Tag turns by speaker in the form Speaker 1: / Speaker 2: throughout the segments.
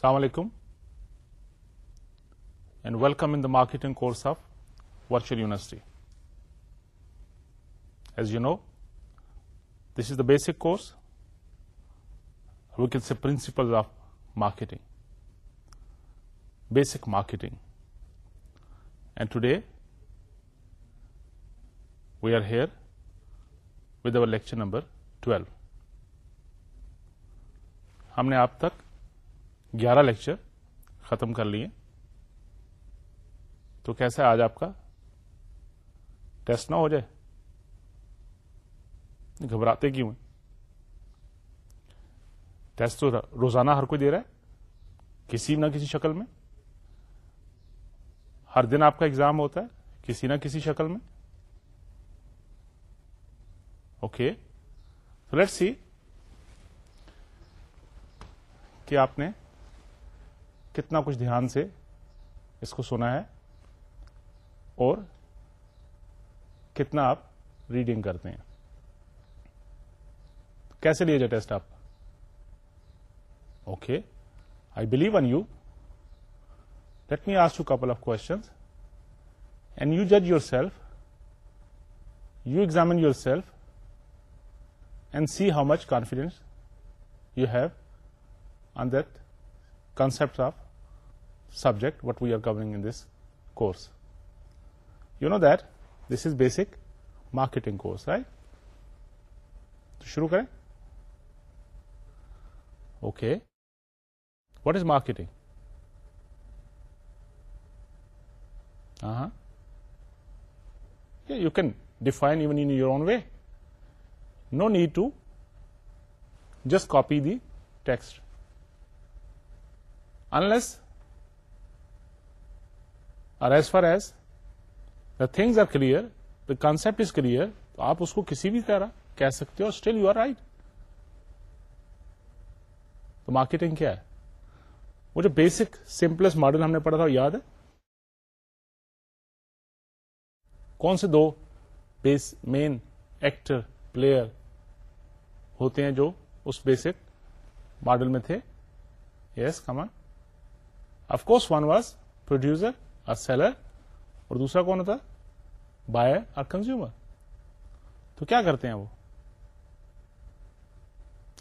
Speaker 1: السلام علیکم and welcome in the marketing course of virtual university as you know this is the basic course we can see principle of marketing basic marketing and today we are here with our lecture number twelve ہم نے آپ تک گیارہ lecture ختم کر لیے۔ تو کیسا آج آپ کا ٹیسٹ نہ ہو جائے؟ گھبراتے کیوں ٹیسٹ تو روزانہ ہر کوئی دے رہا ہے، کسی نہ کسی شکل میں۔ ہر دن آپ کا ایگزام ہوتا ہے، کسی نہ کسی شکل میں۔ اوکے لیٹ سی کہ آپ نے کتنا کچھ دھیان سے اس کو سنا ہے اور کتنا آپ ریڈنگ کرتے ہیں۔ کیسے لیا جائے ٹیسٹ آپ؟ Okay I believe in you let me ask you couple of questions and you جج yourself you examine yourself and see how much confidence you have on that concepts of subject what we are covering in this course. You know that this is basic marketing course, right? تو شروع کریں okay what is marketing ہاں you can define even in your own way no need to just copy the text unless or as far as the things are clear, the concept is clear, تو آپ اس کو کسی بھی طرح کہہ سکتے ہو اسٹل یو آر رائٹ تو مارکیٹنگ کیا ہے؟ وہ جو بیسک سمپلسٹ ماڈل ہم نے پڑھا تھا یاد ہے؟ کون سے دو بیس مین ایکٹر پلیئر ہوتے ہیں جو اس بیسک ماڈل میں تھے؟ Yes come on of course one was producer اور سیلر اور دوسرا کون ہوتا بائر اور کنزیومر تو کیا کرتے ہیں وہ؟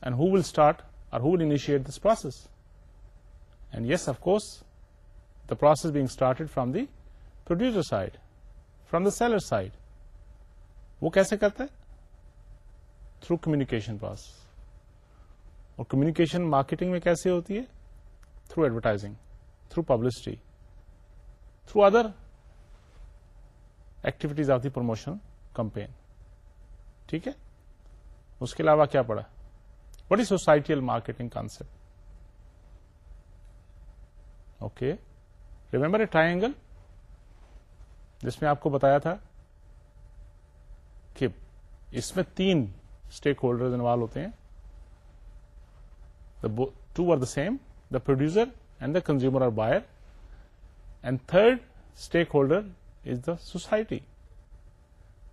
Speaker 1: اینڈ ہو ول اسٹارٹ اور who will initiate this process and yes of course the process being started from the producer side from the seller side وہ کیسے کرتا ہے؟ تھرو کمیونیکیشن پروسیس اور کمیونیکیشن مارکیٹنگ میں کیسے ہوتی ہے؟ Through advertising through publicity through other activities of the promotion campaign ٹھیک ہے؟ اس کے علاوہ کیا پڑا؟ What is societal marketing concept okay remember a triangle جس میں آپ کو بتایا تھا کہ اس میں تین اسٹیک ہولڈر انوالو ہوتے ہیں. Two are the same the producer and the consumer or buyer and third stakeholder is the society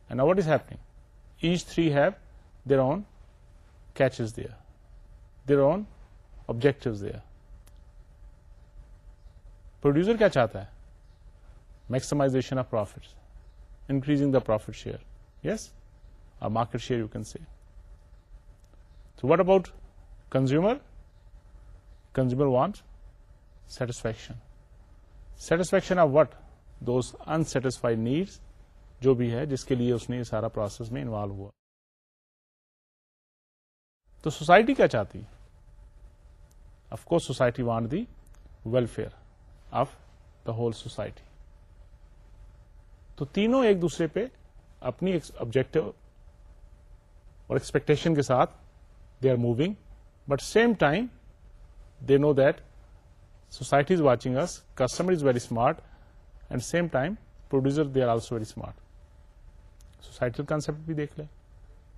Speaker 1: and what is happening each three have their own catches the their own objective the producer کیا چاہتا ہے maximisation of profit increasing the profit share yes market share you can see تو what about consumer consumer want satisfaction satisfaction of what those unsatisfied needs جو بھی ہے جس کے لیے اس نے سارا پروسیس میں انوالو ہوا۔ تو سوسائٹی کیا چاہتی؟ Of course society want the welfare of the whole society تو تینوں ایک دوسرے پہ اپنی آبجیکٹو اور ایکسپیکٹیشن کے ساتھ they are moving but same time they know that society is watching us, customer is very smart, and same time producer, they are also very smart. Society concept بھی دیکھ لیں۔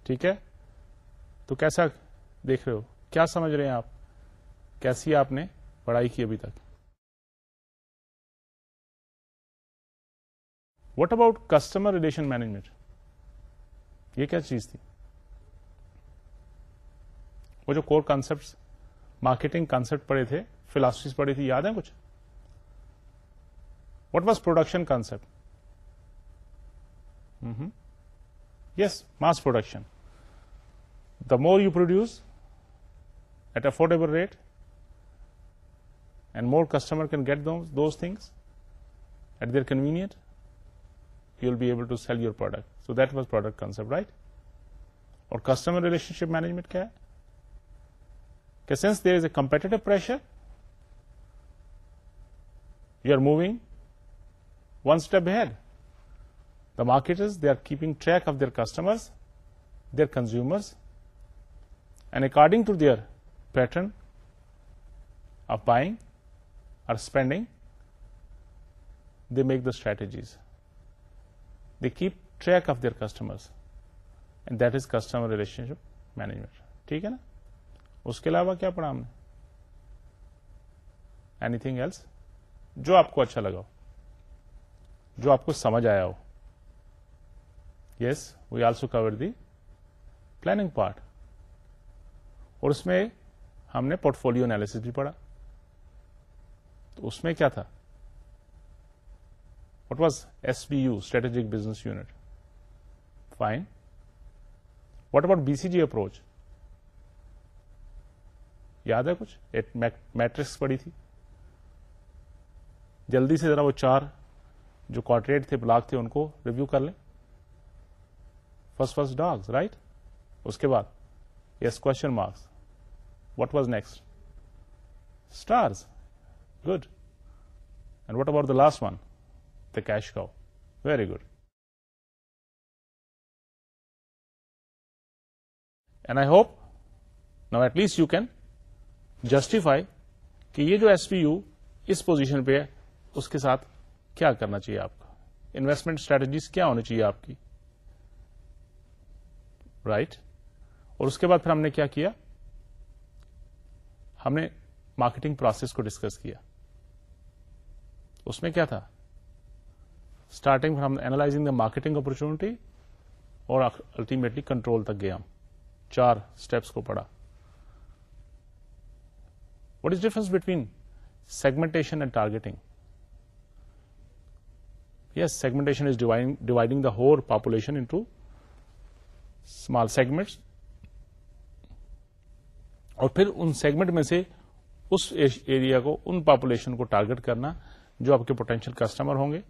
Speaker 1: ٹھیک ہے؟ تو کیسا دیکھ رہے ہو؟ کیا سمجھ رہے ہیں آپ؟ کیسی آپ نے پڑھائی کی ابھی تک؟ What about customer relation management یہ کیا چیز تھی؟ وہ جو کور کانسپٹ مارکیٹنگ کانسپٹ پڑے تھے فلاسفیز پڑھی تھی، یاد ہے کچھ؟ What was production concept yes mass production the more you produce at affordable rate and more customer can get those things at their convenient you will be able to sell your product so that was product concept right اور customer relationship management کیا ہے کہ since there is a competitive pressure you are moving one step ahead the marketers they are keeping track of their customers their consumers and according to their pattern of buying or spending they make the strategies they keep track of their customers and that is customer relationship management ٹھیک ہے نا؟ اس کے علاوہ کیا پڑھا ہم نے؟ Anything else جو آپ کو اچھا لگا ہو، جو آپ کو سمجھ آیا ہو۔ Yes we also cover the planning part اور اس میں ہم نے پورٹ فولو انالیس بھی پڑھا۔ تو اس میں کیا تھا؟ What was S B U strategic business unit fine what about B C G approach یاد ہے کچھ؟ میٹرکس پڑی تھی۔ جلدی سے ذرا وہ چار جو کوارٹریٹ تھے، بلاک تھے، ان کو ریویو کر لیں۔ فرسٹ فرسٹ ڈاگز رائٹ اس کے بعد yes question marks what was next stars good and what about the last one the cash cow very good and I hope now at least you can justify کہ یہ جو S P U اس position پہ ہے، اس کے ساتھ کیا کرنا چاہیے آپ کا انویسٹمنٹ اسٹریٹجیز کیا ہونی چاہیے آپ کی؟ Right right? اور اس کے بعد پھر ہم نے کیا کیا؟ ہم نے مارکیٹنگ پروسیس کو ڈسکس کیا۔ اس میں کیا تھا؟ اسٹارٹنگ ہم اینالائزنگ دا مارکیٹنگ اپرچونٹی اور الٹیمیٹلی کنٹرول تک گیا ہم۔ چار اسٹیپس کو پڑھا۔ What is difference between segmentation and targeting yes segmentation is dividing the whole population into small segments اور پھر ان سیگمنٹ میں سے اس ایریا کو، ان پاپولیشن کو ٹارگیٹ کرنا جو آپ کے پوٹینشیل کسٹمر ہوں گے.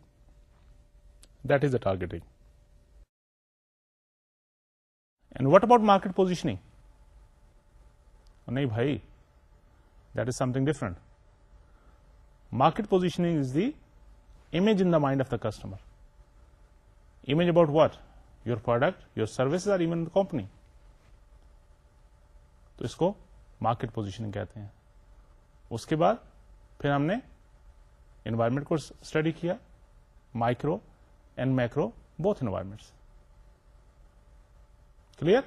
Speaker 1: That is the targeting and what about market positioning نہیں بھائی that is something different market positioning is the image in the mind of the customer image about what your product your services or even company تو اس کو market positioning کہتے ہیں۔ اس کے بعد پھر ہم نے انوائرمنٹ کو اسٹڈی کیا۔ Micro and micro both environments clear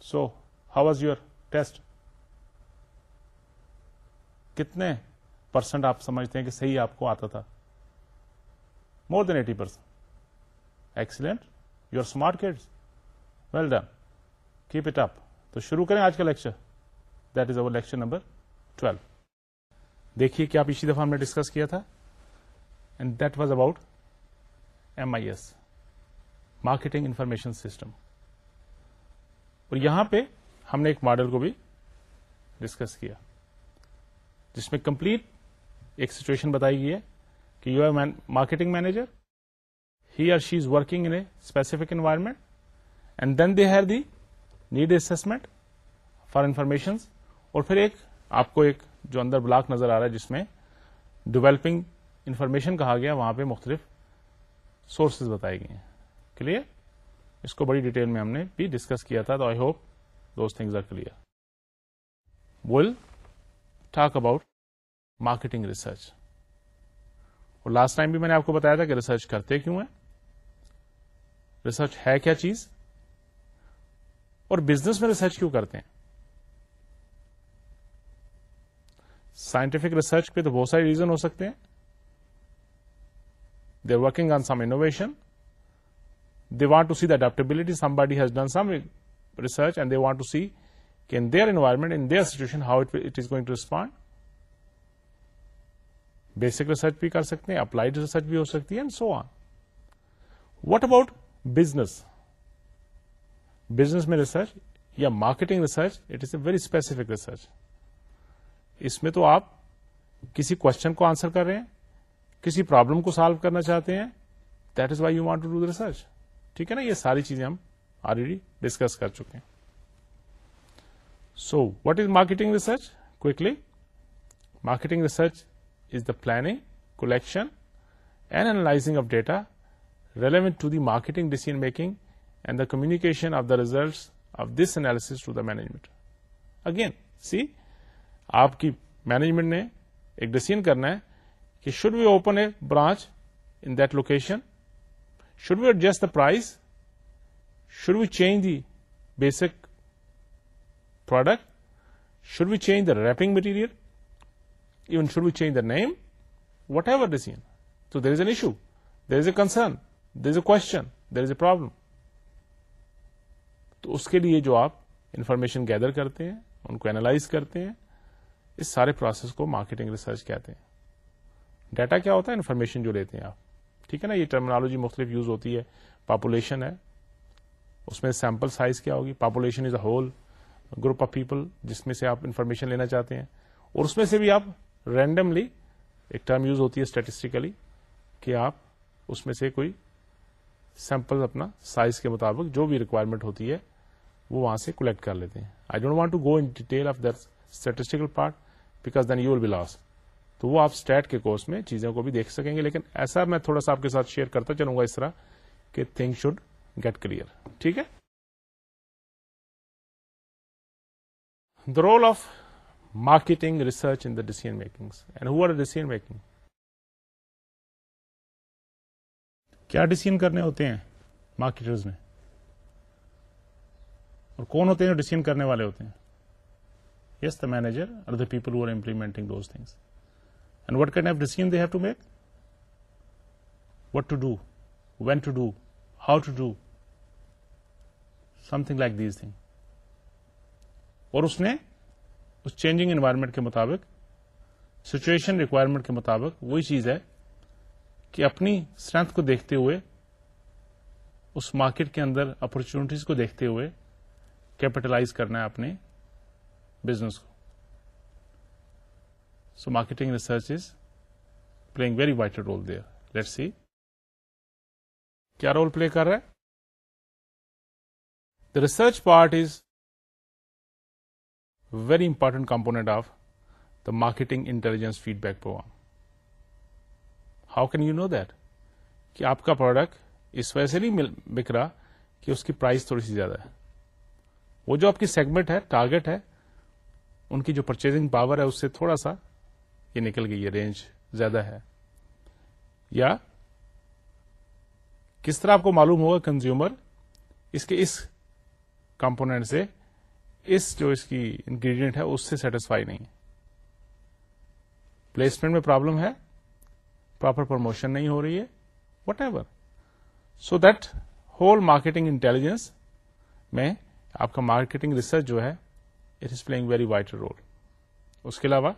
Speaker 1: so how was your test کتنے پرسنٹ آپ سمجھتے ہیں کہ صحیح آپ کو آتا تھا؟ More than eighty percent excellent you are smart kids well done keep it up تو شروع کریں آج کا lecture that is our lecture number twelve دیکھیے کہ آپ اسی دفعہ ہم نے ڈسکس کیا تھا؟ And that was about M I S marketing information system اور یہاں پہ ہم نے ایک ماڈل کو بھی ڈسکس کیا. جس میں کمپلیٹ ایک سچویشن بتائی گئی ہے کہ you are marketing manager, he or she is working in a specific environment and then they hear the need assessment for information اور پھر ایک آپ کو ایک جو اندر بلاک نظر آ رہا ہے جس میں ڈیولپنگ انفارمیشن کہا گیا، وہاں پہ مختلف سورسز بتائی گئی ہیں۔ کلیئر اس کو بڑی ڈیٹیل میں ہم نے بھی ڈسکس کیا تھا، تو I hope those things are clear will talk about marketing research اور لاسٹ ٹائم بھی میں نے آپ کو بتایا تھا کہ ریسرچ کرتے کیوں ہیں؟ ریسرچ ہے کیا چیز؟ اور بزنس میں ریسرچ کیوں کرتے ہیں؟ سائنٹفک ریسرچ پہ تو بہت سارے ریزن ہو سکتے ہیں۔ They are working on some innovation they want to see the adaptability somebody has done some research and they want to see کہ in their environment in their situation how it is going to respond basic research بھی کر سکتے ہیں applied research بھی ہو سکتی ہے and so on what about business business میں ریسرچ یا marketing research it is a very specific research اس میں تو آپ کسی کوشچن کو آنسر کر رہے ہیں، کسی پرابلم کو سالو کرنا چاہتے ہیں that is why you want to do research ٹھیک ہے نا؟ یہ ساری چیزیں ہم آلریڈی ڈسکس کر چکے ہیں. So what is marketing research quickly marketing research is the planning collection and analysing of data relevant to the marketing decision making and the communication of the results of this analysis to the management again see آپ کی management نے ایک decision کرنا ہے کہ should we open a branch in that location should we adjust the price should we change the basic product should we change the wrapping material even should we change the name whatever decision تو there is an issue there is a concern there is a question there is a problem تو اس کے لیے جو آپ information gather کرتے ہیں، ان کو اینالائز کرتے ہیں، اس سارے پروسیس کو مارکیٹنگ ریسرچ کہتے ہیں۔ ڈیٹا کیا ہوتا ہے؟ انفارمیشن جو لیتے ہیں آپ۔ ٹھیک ہے نا؟ یہ ٹرمنالوجی مختلف یوز ہوتی ہے۔ پاپولیشن ہے۔ اس میں سیمپل سائز کیا ہوگی؟ Population is a whole group of people جس میں سے آپ انفارمیشن لینا چاہتے ہیں اور اس میں سے بھی آپ رینڈملی ایک ٹرم یوز ہوتی ہے اسٹیٹسٹیکلی کہ آپ اس میں سے کوئی سیمپل اپنا سائز کے مطابق جو بھی ریکوائرمنٹ ہوتی ہے وہ وہاں سے کلیکٹ کر لیتے ہیں۔ I don't want to go in detail of that statistical part because then you will be lost تو وہ آپ اسٹیٹ کے کورس میں چیزوں کو بھی دیکھ سکیں گے، لیکن ایسا میں تھوڑا سا آپ کے ساتھ شیئر کرتا چلوں گا اس طرح کہ تھنگ شوڈ گیٹ کلیئر ٹھیک ہے؟ The role of marketing research in the decision making and who are decision making کیا ڈیسیزن کرنے ہوتے ہیں مارکیٹرز میں اور کون ہوتے ہیں جو ڈیسیزن کرنے والے ہوتے ہیں یس دا مینیجر اور the people who are implementing those things and what kind of decision they have to make what to do when to do how to do something like these thing اور اس نے اس changing environment کے مطابق situation requirement کے مطابق وہی چیز ہے کہ اپنی اسٹرینتھ کو دیکھتے ہوئے، اس مارکیٹ کے اندر اپرچونیٹیز کو دیکھتے ہوئے کیپٹلائز کرنا ہے اپنے بزنس کو۔ So marketing research is playing very vital role there let see کیا رول پلے کر رہا ہے؟ The research part is very important component of the marketing intelligence feedback program how can you know that کہ آپ کا product اس وجہ سے نہیں بک رہا کہ اس کی پرائز تھوڑی سی زیادہ ہے۔ وہ جو آپ کی سیگمنٹ ہے ٹارگیٹ ہے، ان کی جو پرچیزنگ پاور ہے، اس سے تھوڑا سا یہ نکل گئی ہے رینج زیادہ ہے۔ یا کس طرح آپ کو معلوم ہوگا کنزیومر اس کے اس کمپونیٹ سے اس جو اس کی انگریڈینٹ ہے اس سے سیٹسفائی نہیں پلیسمنٹ میں پرابلم ہے پراپر پروموشن نہیں ہو رہی ہے whatever so that whole marketing intelligence میں آپ کا مارکیٹنگ ریسرچ جو ہے it is playing very vital role اس کے علاوہ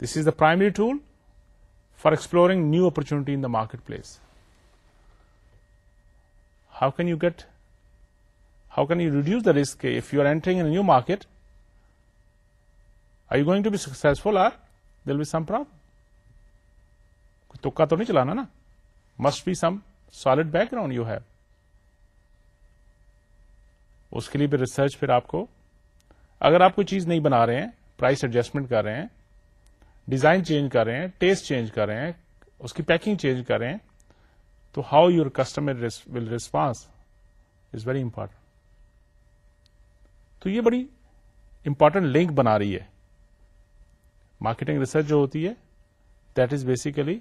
Speaker 1: this is the primary tool for exploring new opportunity in the market place how can you get how can you reduce the risk if you are entering new market are you going to be successful or will be some problem تکا تو نہیں چلانا نا must be some solid background you have اس کے لیے بھی research پھر آپ کو اگر آپ کوئی چیز نہیں بنا رہے ہیں پرائس ایڈجسٹمنٹ کر رہے ہیں ڈیزائن چینج کر رہے ہیں ٹیسٹ چینج کر رہے ہیں اس کی پیکنگ چینج کر رہے ہیں تو how your customer will response is very important تو یہ بڑی امپورٹنٹ لنک بنا رہی ہے۔ مارکیٹنگ ریسرچ جو ہوتی ہے دیٹ از بیسیکلی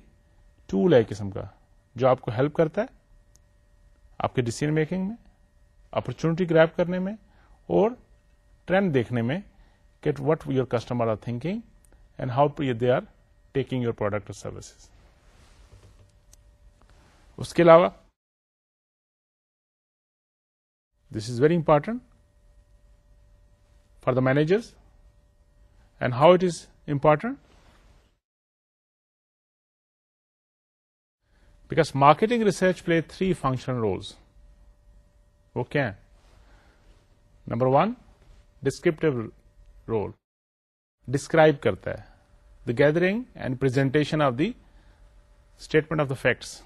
Speaker 1: ٹول ہے قسم کا، جو آپ کو ہیلپ کرتا ہے آپ کے ڈیسیزن میکنگ میں اپرچونٹی گریپ کرنے میں، اور ٹرینڈ دیکھنے میں Kate what your customer are thinking and how they are taking your product اور سروسز اس کے علاوہ this is very important for the managers and how it is important Because marketing research play 3 functional roles. وہ کیا ہے number one descriptive role describe کرتا ہے the gathering and presentation of the statement of the facts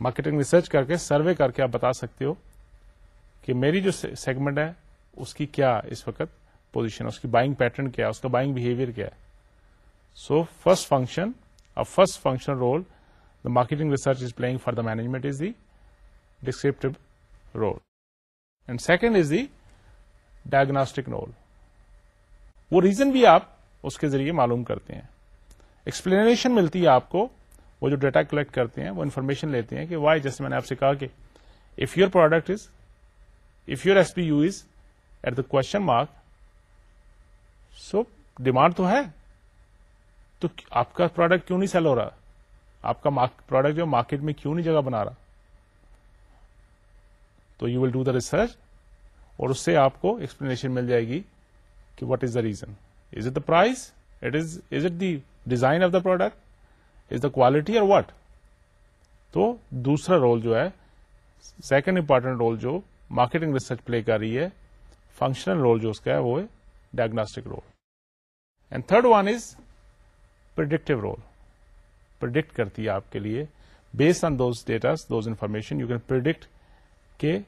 Speaker 1: marketing research کر کے survey کر کے آپ بتا سکتے ہو کہ میری جو سیگمنٹ ہے اس کی کیا اس وقت پوزیشن اس کی بائنگ پیٹرن کیا اس کا بائنگ بہیویئر کیا ہے؟ So first function first function role the marketing research is playing for the management is the descriptive role and second is the diagnostic role وہ ریزن بھی آپ اس کے ذریعے معلوم کرتے ہیں۔ ایکسپلینیشن ملتی ہے آپ کو، وہ جو ڈیٹا کلیکٹ کرتے ہیں، وہ انفارمیشن لیتے ہیں کہ وائی جیسے میں نے آپ سے کہا کہ if your product is if your S P U is at the question mark so demand تو ہے، تو آپ کا پروڈکٹ کیوں نہیں سیل ہو رہا? آپ کا پروڈکٹ جو مارکیٹ میں کیوں نہیں جگہ بنا رہا? تو you will do the research اور اس سے آپ کو ایکسپلینیشن مل جائے گی کہ what is the reason is it the price it is is it the design of the product is the quality اور واٹ تو دوسرا رول جو ہے سیکنڈ امپارٹینٹ رول جو مارکیٹنگ ریسرچ پلے کر رہی ہے فنکشنل رول جو اس کا ہے وہ ہے diagnostic role and third one is predictive role predict کرتی ہے آپ کے لیے. Based on those datas those information you can predict کہ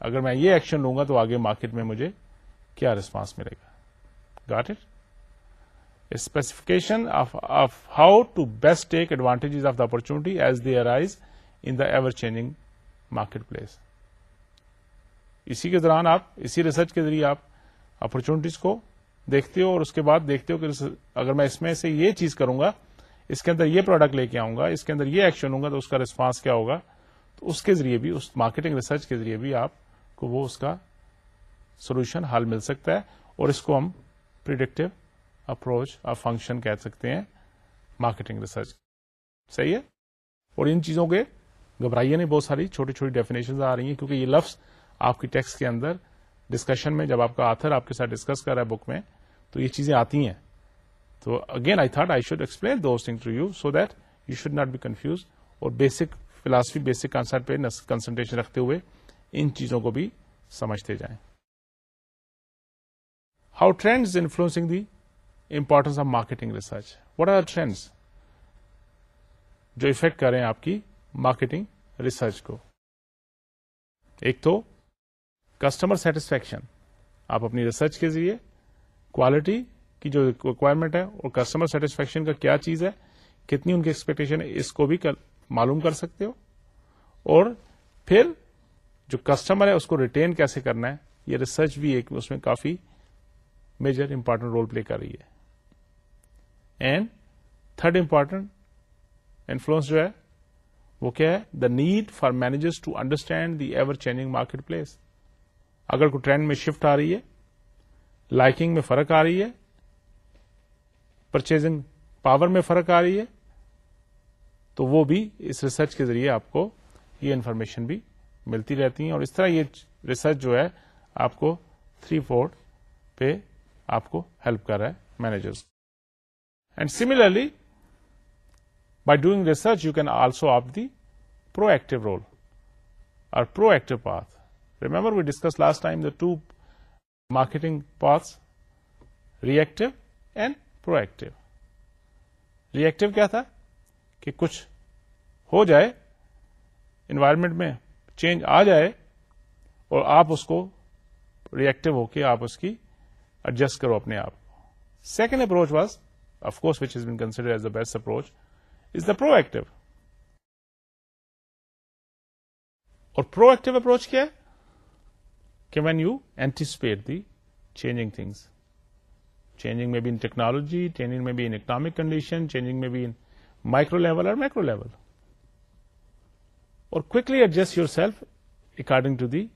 Speaker 1: اگر میں یہ ایکشن لوں گا تو آگے مارکیٹ میں مجھے کیا ریسپانس ملے گا. Got it specification of how to best take advantage of the opportunity as they arise in the ever changing market place اسی کے دوران آپ، اسی ریسرچ کے ذریعے آپ اپرچونٹیز کو دیکھتے ہو اور اس کے بعد دیکھتے ہو کہ اگر میں اس میں سے یہ چیز کروں گا، اس کے اندر یہ پروڈکٹ لے کے آؤں گا، اس کے اندر یہ ایکشن لوں گا، تو اس کا ریسپانس کیا ہوگا؟ تو اس کے ذریعے بھی، اس مارکیٹنگ ریسرچ کے ذریعے بھی آپ کو وہ اس کا سولوشن حل مل سکتا ہے اور اس کو ہم پریڈکٹیو اپروچ اور فنکشن کہہ سکتے ہیں مارکیٹنگ ریسرچ صحیح ہے؟ اور ان چیزوں کے گھبرائیے نہیں، بہت ساری چھوٹی چھوٹی ڈیفینیشن آ رہی ہیں کیونکہ یہ لفظ آپ کی ٹیکسٹ کے اندر ڈسکشن میں، جب آپ کا آتھر آپ کے ساتھ ڈسکس کر رہا ہے بک میں، تو یہ چیزیں آتی ہیں۔ تو again I thought I should explain those thing to you so that you should not be confuse اور بیسک فلاسفی بیسک کانسپٹ پہ کنسنٹریشن رکھتے ہوئے ان چیزوں کو بھی سمجھتے جائیں۔ How trends influencing the importance of marketing research what are trends جو افیکٹ کر رہے ہیں آپ کی مارکیٹنگ ریسرچ کو؟ ایک تو کسٹمر سیٹسفیکشن آپ اپنی ریسرچ کے ذریعے کوالٹی کی جو ریکوائرمنٹ ہے اور کسٹمر سیٹسفیکشن کا کیا چیز ہے، کتنی ان کی ایکسپیکٹیشن ہے، اس کو بھی معلوم کر سکتے ہو۔ اور پھر جو کسٹمر ہے، اس کو ریٹین کیسے کرنا ہے، یہ ریسرچ بھی ایک اس میں کافی میجر امپارٹنٹ رول پلے کر رہی ہے۔ اینڈ تھرڈ امپارٹنٹ انفلوئنس جو ہے، وہ کیا ہے؟ The need for managers to understand the ever changing market place اگر کوئی ٹرینڈ میں شفٹ آ رہی ہے، لائکنگ میں فرق آ رہی ہے پرچیزنگ پاور میں فرق آ رہی ہے، تو وہ بھی اس ریسرچ کے ذریعے آپ کو یہ انفارمیشن بھی ملتی رہتی ہیں۔ اور اس طرح یہ ریسرچ جو ہے، آپ کو تھری فور پہ آپ کو ہیلپ کر رہا ہے managers and similarly by doing research you can also opt the proactive role or proactive path remember we discuss last time the two marketing paths reactive and proactive reactive کیا تھا کہ کچھ ہو جائے انوائرمنٹ میں چینج آ جائے اور آپ اس کو ریئیکٹو ہو کے آپ اس کی ایڈجسٹ کرو اپنے آپ کو second approach was of course which is been consider as the best approach is the proactive اور پرو ایکٹیو اپروچ کیا ہے کہ when you anticipate the changing things changing میں بھی ان ٹیکنالوجی چینجنگ میں بھی ان اکنامک کنڈیشن چینجنگ میں بھی ان مائکرو لیول اور مائکرو لیول اور quickly adjust yourself according to the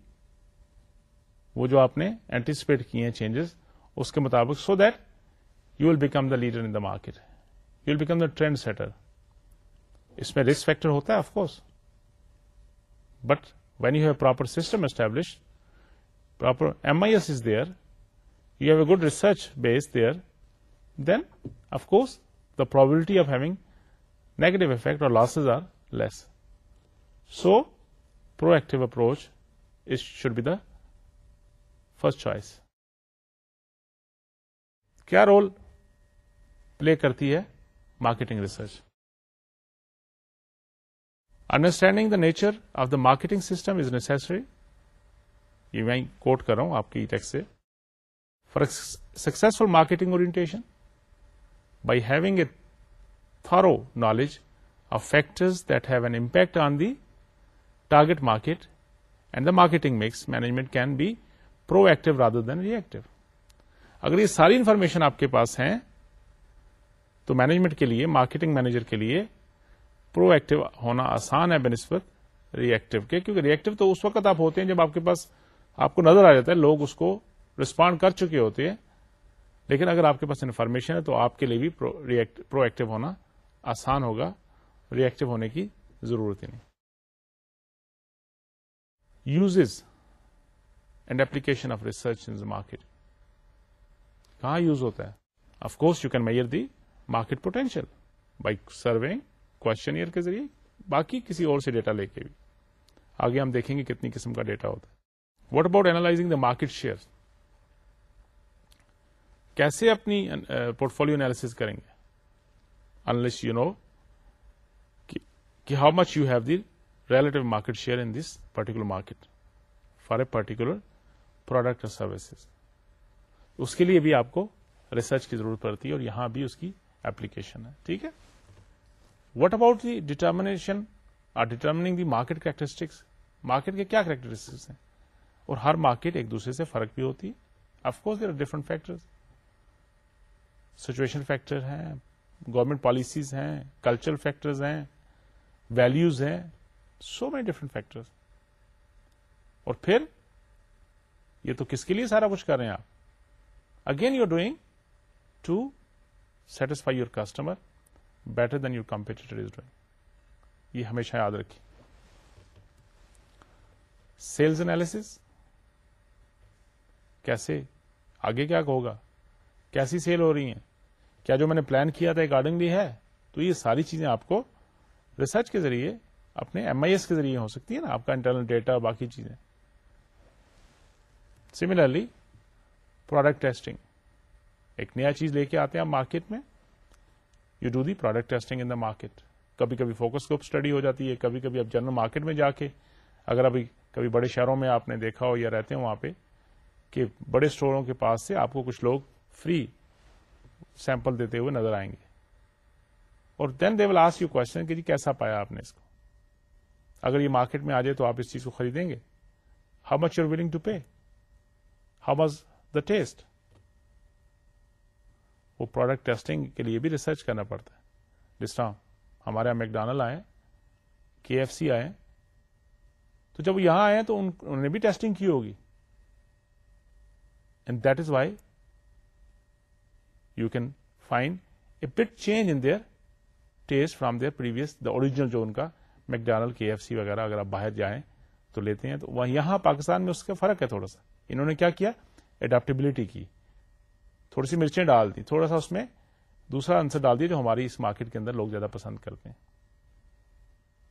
Speaker 1: وہ جو آپ نے اینٹیسپیٹ کیے ہیں چینجز اس کے مطابق so that you will become the leader in the market you will become the trend setter اس میں رسک فیکٹر ہوتا ہے of course but when you have proper system establish proper M I S is there you have a good research base there then of course the probability of having negative effect or losses are less. So, proactive approach should be the first choice. کیا role play کرتی ہے marketing research understanding the nature of the marketing system is necessary یہ میں quote کر رہا ہوں آپ کی ٹیکس سے for successful marketing orientation by having a thorough knowledge of factors that have an impact on the target market and the marketing mix management can be proactive rather than reactive اگر یہ ساری information آپ کے پاس ہیں، تو management کے لیے marketing manager کے لیے پرو ایکٹیو ہونا آسان ہے بنسبت ری ایکٹیو کے، کیونکہ ری ایکٹیو تو اس وقت آپ ہوتے ہیں جب آپ کے پاس آپ کو نظر آ جاتا ہے، لوگ اس کو ریسپونڈ کر چکے ہوتے ہیں۔ لیکن اگر آپ کے پاس انفارمیشن ہے تو آپ کے لیے بھی پرو ایکٹیو ہونا آسان ہوگا۔ ری ایکٹیو ہونے کی ضرورت ہی نہیں۔ Uses and application of research in market کہاں یوز ہوتا ہے؟ Of course you can measure the market potential by survey questionnaire کے ذریعے، باقی کسی اور سے ڈیٹا لے کے بھی۔ آگے ہم دیکھیں گے کتنی قسم کا ڈیٹا ہوتا ہے۔ What about analysing the market share کیسے اپنی پورٹ فولو اینالس کریں گے? انلس یو نو کہ how much you have the relative market share in this particular market for a particular product اور سروسز اس کے لیے بھی آپ کو ریسرچ کی ضرورت پڑتی ہے اور یہاں بھی اس کی ایپلیکیشن ہے. ٹھیک ہے؟ What about the determination or determining the market characteristics market کے کیا کریکٹرسٹکس ہیں؟ اور ہر مارکیٹ ایک دوسرے سے فرق بھی ہوتی ہے۔ Of course there are different factor situation factor ہیں گورمنٹ پالیسیز ہیں کلچرل فیکٹرز ہیں ویلوز ہیں سو مینی ڈفرنٹ فیکٹر اور پھر، یہ تو کس کے لیے سارا کچھ کر رہے ہیں آپ؟ Again you doing to satisfy your customer better than your competitor is doing یہ ہمیشہ یاد رکھیے سیلز اینالس کیسے؟ آگے کیا ہوگا کیسی سیل ہو رہی ہیں؟ کیا جو میں نے پلان کیا تھا اکارڈنگلی ہے؟ تو یہ ساری چیزیں آپ کو ریسرچ کے ذریعے، اپنے ایم آئی ایس کے ذریعے ہو سکتی ہے نا، آپ کا انٹرنل ڈیٹا باقی چیزیں۔ سملرلی پروڈکٹ ٹیسٹنگ ایک نیا چیز لے کے آتے ہیں آپ مارکیٹ میں۔ You do the product testing in the market کبھی کبھی فوکس گروپ اسٹڈی ہو جاتی ہے کبھی کبھی اب جنرل مارکیٹ میں جا کے۔ اگر ابھی کبھی بڑے شہروں میں آپ نے دیکھا ہو یا رہتے ہیں وہاں پہ کہ بڑے اسٹوروں کے پاس سے آپ کو کچھ لوگ فری سیمپل دیتے ہوئے نظر آئیں گے۔ اور then they will ask you question کہ جی کیسا پایا آپ نے اس کو؟ اگر یہ مارکیٹ میں آ جائے تو آپ اس چیز کو خریدیں گے۔ How much your willing to pay how much the taste وہ پروڈکٹ ٹیسٹنگ کے لیے بھی ریسرچ کرنا پڑتا ہے۔ جس طرح ہمارے یہاں میکڈونلڈ آئے کے ایف سی آئے تو جب یہاں آئے تو انہوں نے بھی ٹیسٹنگ کی ہوگی۔ And that is why you can find a bit change in their taste from their previous the original جو ان کا میکڈونلڈ کے ایف سی وغیرہ اگر آپ باہر جائیں تو لیتے ہیں تو یہاں پاکستان میں اس کا فرق ہے تھوڑا سا۔ انہوں نے کیا کیا؟ اڈاپٹیبلٹی کی۔ تھوڑی سی مرچیں ڈال دی تھوڑا سا اس میں دوسرا آنسر ڈال دیا جو ہماری اس مارکیٹ کے اندر لوگ زیادہ پسند کرتے ہیں۔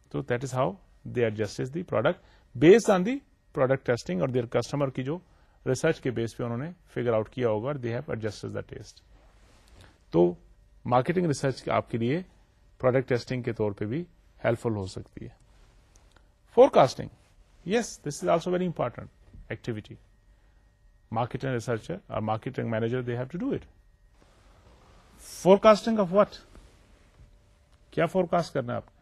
Speaker 1: تو that is how they adjust the product based on the product testing اور دیئر کسٹمر کی جو ریسرچ کے بیس پہ انہوں نے فگر آؤٹ کیا ہوگا اور they have adjust the taste تو مارکیٹنگ ریسرچ آپ کے لیے پروڈکٹ ٹیسٹنگ کے طور پہ بھی ہیلپ فل ہو سکتی ہے۔ Forecasting yes this is also very important activity marketing researcher or marketing manager, they have to do it. Forecasting of what? کیا فورکاسٹ کرنا ہے آپ نے؟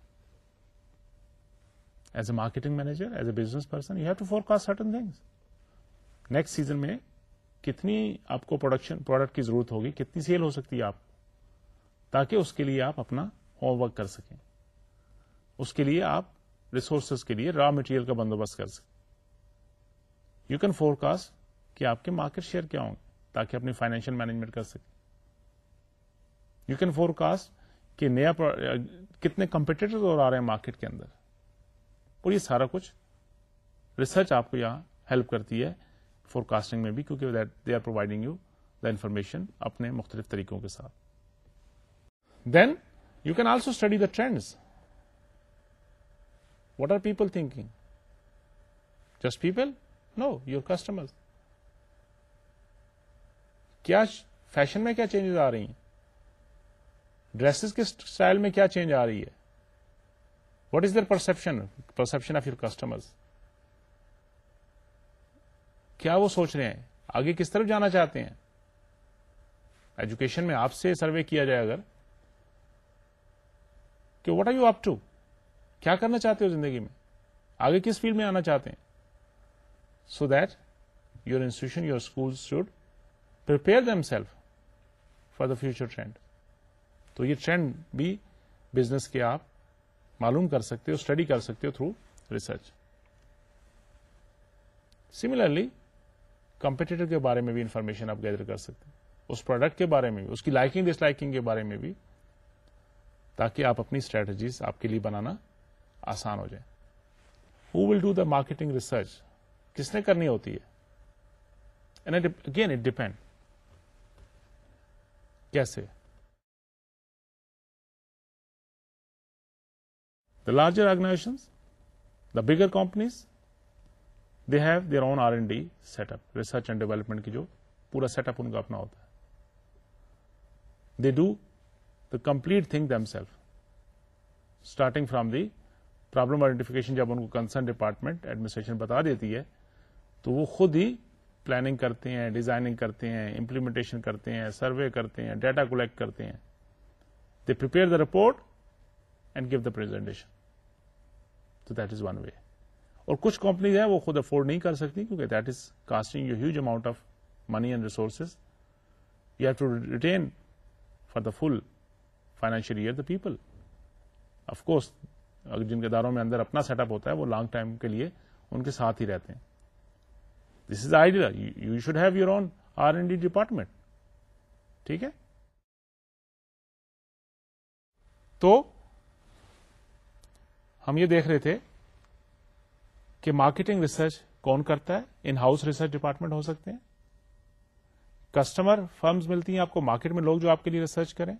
Speaker 1: As a marketing manager as a business person you have to forecast certain things next season میں کتنی آپ کو production product کی ضرورت ہوگی، کتنی سیل ہو سکتی ہے آپ تاکہ اس کے لیے آپ اپنا ہوم ورک کر سکیں۔ اس کے لیے آپ ریسورسز کے لیے را مٹیریل کا بندوبست کر سکیں۔ یو کین فورکاسٹ کہ آپ کے مارکیٹ شیئر کیا ہوں گے، تاکہ اپنی فائنینشیل مینجمنٹ کر سکیں۔ یو کین فور کاسٹ کہ نیا کتنے کمپیٹیٹر اور آ رہے ہیں مارکیٹ کے اندر۔ اور یہ سارا کچھ ریسرچ آپ کو یہاں ہیلپ کرتی ہے۔ فور کاسٹنگ میں بھی کیونکہ they are providing you the information اپنے مختلف طریقوں کے ساتھ then You can also study the trends. What are people thinking? Just people? No, your customers. کیا فیشن میں کیا چینجز آ رہی ہیں ڈریسز کے اسٹائل میں کیا چینج آ رہی ہے what is their perception perception of your customer کیا وہ سوچ رہے ہیں؟ آگے کس طرف جانا چاہتے ہیں؟ ایجوکیشن میں آپ سے سروے کیا جائے اگر کہ what are you up to کیا کرنا چاہتے ہو زندگی میں؟ آگے کس فیلڈ میں آنا چاہتے ہیں؟ So that your institution your school should themselves for the future trend تو یہ ٹرینڈ بھی بزنس کے آپ معلوم کر سکتے ہو اسٹڈی کر سکتے ہو تھرو ریسرچ سملرلی کمپیٹیٹر کے بارے میں بھی انفارمیشن آپ گیدر کر سکتے ہیں۔ اس پروڈکٹ کے بارے میں بھی، اس کی لائکنگ ڈس لائکنگ کے بارے میں بھی، تاکہ آپ اپنی اسٹریٹجیز آپ کے لیے بنانا آسان ہو جائے۔ Who will do the marketing research کس نے کرنی ہوتی ہے؟ اگین اٹ ڈپینڈ کیسے؟ The larger organization the bigger companies they have their own R and D set up research and development کی جو پورا سیٹ اپ ان کا اپنا ہوتا ہے۔ They do the complete thing themselves starting from the problem identification جب ان کو کنسرن ڈپارٹمنٹ ایڈمنسٹریشن بتا دیتی ہے، تو وہ خود ہی پلاننگ کرتے ہیں ڈیزائننگ کرتے ہیں امپلیمنٹیشن کرتے ہیں سروے کرتے ہیں ڈیٹا کلیکٹ کرتے ہیں۔ They prepare the report and give the presentation تو دیٹ از ون وے اور کچھ کمپنیز ہیں وہ خود افورڈ نہیں کر سکتی کیونکہ that is costing you huge amount of money and resources you have to retain for the full financial year the people of course جن کے داروں میں اندر اپنا سیٹ اپ ہوتا ہے وہ لانگ ٹائم کے لیے ان کے ساتھ ہی رہتے ہیں. This is idea you should have your own R and D department ٹھیک ہے؟ تو ہم یہ دیکھ رہے تھے کہ مارکیٹنگ ریسرچ کون کرتا ہے؟ ان ہاؤس ریسرچ ڈپارٹمنٹ ہو سکتے ہیں۔ کسٹمر فرمز ملتی ہیں آپ کو مارکیٹ میں لوگ جو آپ کے لیے ریسرچ کریں۔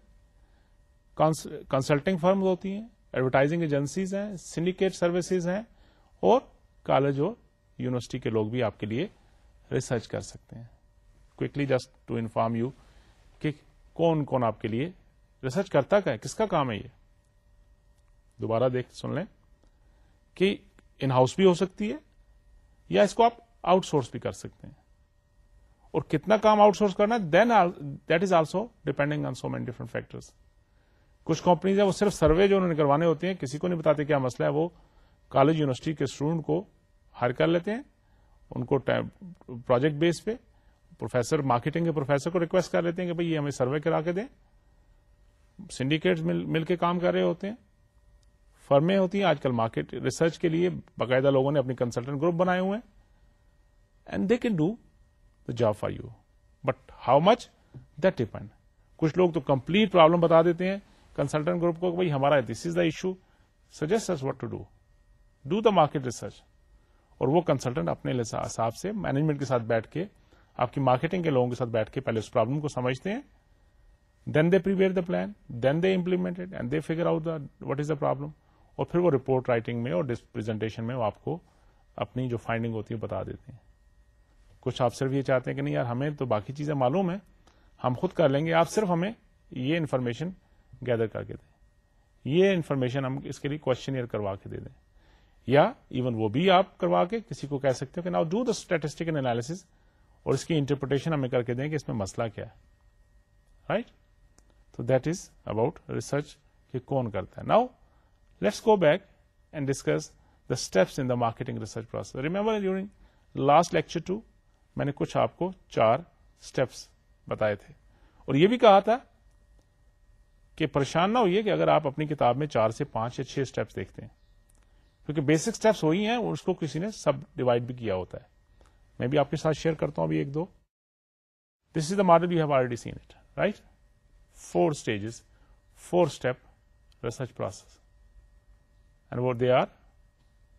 Speaker 1: کنسلٹنگ فرمز ہوتی ہیں ایڈورٹائزنگ ایجنسیز ہیں سنڈیکیٹ سروسز ہیں، اور کالج اور یونیورسٹی کے لوگ بھی آپ کے لیے ریسرچ کر سکتے ہیں۔ Quickly just to inform you کہ کون کون آپ کے لیے ریسرچ کرتا کا ہے، کس کا کام ہے یہ؟ دوبارہ دیکھ، سن لیں کہ ان ہاؤس بھی ہو سکتی ہے یا اس کو آپ آؤٹ سورس بھی کر سکتے ہیں۔ اور کتنا کام آؤٹ سورس کرنا ہے then that is also depending on so many different factors کچھ کمپنیز ہیں، وہ صرف سروے جو انہوں نے کروانے ہوتے ہیں، کسی کو نہیں بتاتے کیا مسئلہ ہے، وہ کالج یونیورسٹی کے اسٹوڈنٹ کو ہائر کر لیتے ہیں۔ ان کو پروجیکٹ بیس پہ پروفیسر مارکیٹنگ کے پروفیسر کو ریکویسٹ کر لیتے ہیں کہ بھائی یہ ہمیں سروے کرا کے دیں۔ سنڈیکیٹ مل کے کام کر رہے ہوتے ہیں۔ فرمیں ہوتی ہیں. آج کل مارکیٹ ریسرچ کے لیے باقاعدہ لوگوں نے اپنی کنسلٹنٹ گروپ بنائے ہوئے ہیں. And they can do the job for you but how much that depend کچھ لوگ تو کمپلیٹ پرابلم بتا دیتے ہیں کنسلٹنٹ گروپ کو بھائی ہمارا this is the issue suggest what to do do the market research اور وہ کنسلٹنٹ اپنے حساب سے مینجمنٹ کے ساتھ بیٹھ کے آپ کی مارکیٹنگ کے لوگوں کے ساتھ بیٹھ کے پہلے اس پرابلم کو سمجھتے ہیں. Then they prepare the plan then they implement and they figure out the what is the problem اور پھر وہ رپورٹ رائٹنگ میں اور پرزنٹیشن میں وہ آپ کو اپنی جو فائنڈنگ ہوتی ہے بتا دیتے ہیں۔ کچھ آپ صرف یہ چاہتے ہیں کہ نہیں یار ہمیں تو باقی چیزیں معلوم ہیں، ہم خود کر لیں گے، آپ صرف ہمیں یہ انفارمیشن گیدر کر کے دیں۔ یہ انفارمیشن ہم اس کے لیے کوشچن کروا کے دے دیں۔ یا ایون وہ بھی آپ کروا کے کسی کو کہہ سکتے ہو کہ now do the statistical analysis اور اس کی انٹرپریٹیشن ہمیں کر کے دیں کہ اس میں مسئلہ کیا ہے۔ رائٹ تو دیٹ از اباؤٹ ریسرچ کہ کون کرتا ہے۔ Now let's go back and discuss the steps in the marketing research process remember during last lecture two میں نے کچھ آپ کو چار اسٹیپس بتائے تھے اور یہ بھی کہا تھا کہ پریشان نہ ہوئیے کہ اگر آپ اپنی کتاب میں چار سے پانچ یا چھ اسٹیپس دیکھتے ہیں کیونکہ بیسک اسٹیپس وہی ہیں اس کو کسی نے سب ڈیوائڈ بھی کیا ہوتا ہے میں بھی آپ کے ساتھ شیئر کرتا ہوں ابھی ایک دو this is the model you have already seen it right four stages four step research process and what they are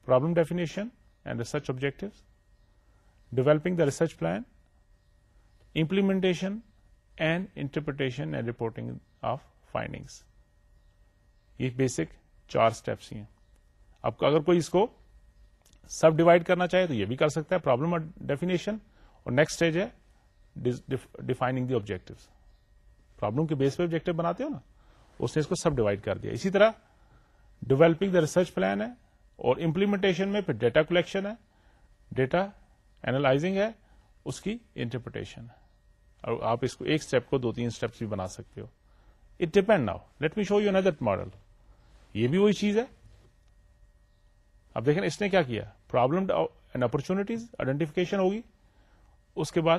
Speaker 1: problem definition and research objective developing the research plan implementation and interpretation and reporting of findings یہ basic چار steps ہی ہیں اب اگر کوئی اس کو سب divide کرنا چاہے تو یہ بھی کر سکتا ہے پرابلم ڈیفینیشن اور نیکسٹ اسٹیج ہے ڈیفائنگ دی آبجیکٹو پرابلم کے بیس پہ آبجیکٹو بناتے ہو نا اس نے اس کو سب ڈیوائڈ کر دیا اسی طرح ڈیولپنگ دا ریسرچ پلان ہے اور امپلیمنٹیشن میں پھر ڈیٹا کلیکشن ہے، ڈیٹا اینالائزنگ ہے، اس کی انٹرپریٹیشن ہے۔ اور آپ اس کو ایک اسٹیپ کو دو تین اسٹیپس بھی بنا سکتے ہو۔ It depend now let me show you another model یہ بھی وہی چیز ہے۔ اب دیکھیں اس نے کیا کیا؟ پرابلم اینڈ اپرچونیٹیز آئیڈینٹیفکیشن ہوگی۔ اس کے بعد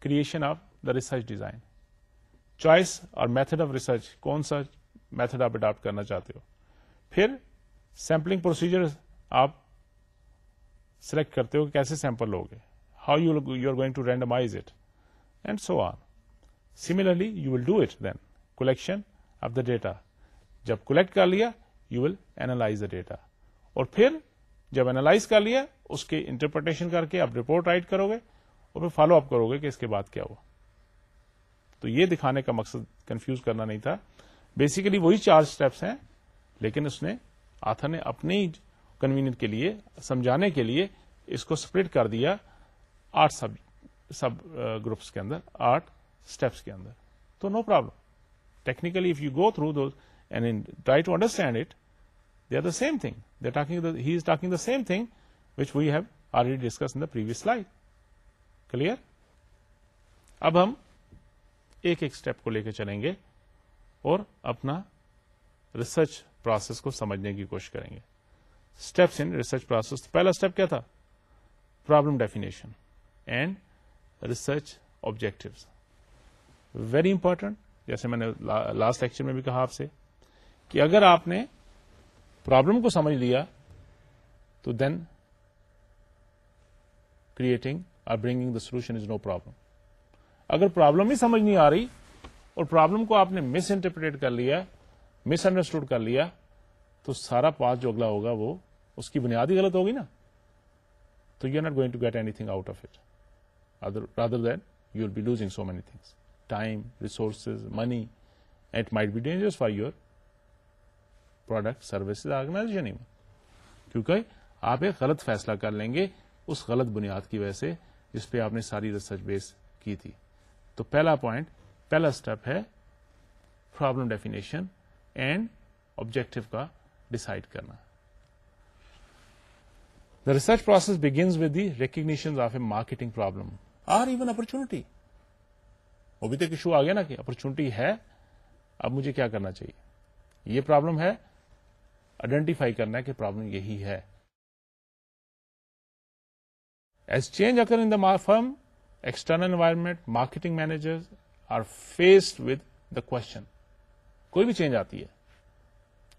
Speaker 1: creation of the research design choice اور میتھڈ آف ریسرچ کون سا میتھڈ آپ اڈاپٹ کرنا چاہتے ہو؟ پھر سیمپلنگ پروسیجر آپ سلیکٹ کرتے ہو کہ کیسے sample لوگے how you you are going to randomize it and so on similarly you will do it then collection of the data جب کلیکٹ کر لیا you will analyze the data اور پھر جب اینالائز کر لیا، اس کے انٹرپریٹیشن کر کے آپ رپورٹ رائٹ کرو گے اور پھر فالو اپ کرو گے کہ اس کے بعد کیا ہوا۔ تو یہ دکھانے کا مقصد کنفیوز کرنا نہیں تھا۔ بیسیکلی وہی چار اسٹیپس ہیں لیکن اس نے آتھر نے اپنی کنوینئنٹ کے لیے، سمجھانے کے لیے اس کو سپریٹ کر دیا آٹھ سب سب گروپس کے اندر، آٹھ اسٹیپس کے اندر۔ تو no problem technically if you go through those and try to understand it they are the same thing they talking he is talking the same thing which we have already discuss in the previous life clear اب ہم ایک ایک step کو لے کے چلیں گے اور اپنا ریسرچ پروسیس کو سمجھنے کی کوشش کریں گے۔ اسٹیپس ان ریسرچ پروسیس پہلا اسٹیپ کیا تھا؟ Problem definition and research objective very important جیسے میں نے لاسٹ لیکچر میں بھی کہا آپ سے، کہ اگر آپ نے پرابلم کو سمجھ لیا، تو دین کریٹنگ اور bringing the solution is no problem اگر پرابلم ہی سمجھ نہیں آ رہی اور پرابلم کو آپ نے مس انٹرپریٹ کر لیا مس انڈرسٹوڈ کر لیا تو سارا پاس جو اگلا ہوگا وہ اس کی بنیادی غلط ہوگی نا؟ تو you are not going to get anything out of it rather than you will be losing so many things time resources money it might be dangerous for your product services organization کیونکہ آپ ایک غلط فیصلہ کر لیں گے اس غلط بنیاد کی وجہ سے جس پہ آپ نے ساری ریسرچ بیس کی تھی. تو پہلا پوائنٹ پہلا اسٹیپ ہے پرابلم ڈیفینیشن اینڈ آبجیکٹو کا ڈسائڈ کرنا the research process begins with the recognition of a marketing problem or even opportunity وہ بھی تو ایشو آ گیا نا کہ اپرچونٹی ہے اب مجھے کیا کرنا چاہیے یہ پرابلم ہے آئیڈینٹیفائی کرنا ہے کہ پرابلم یہی ہے as change occur in the firm external environment marketing manager are faced with the question کوئی بھی چینج آتی ہے.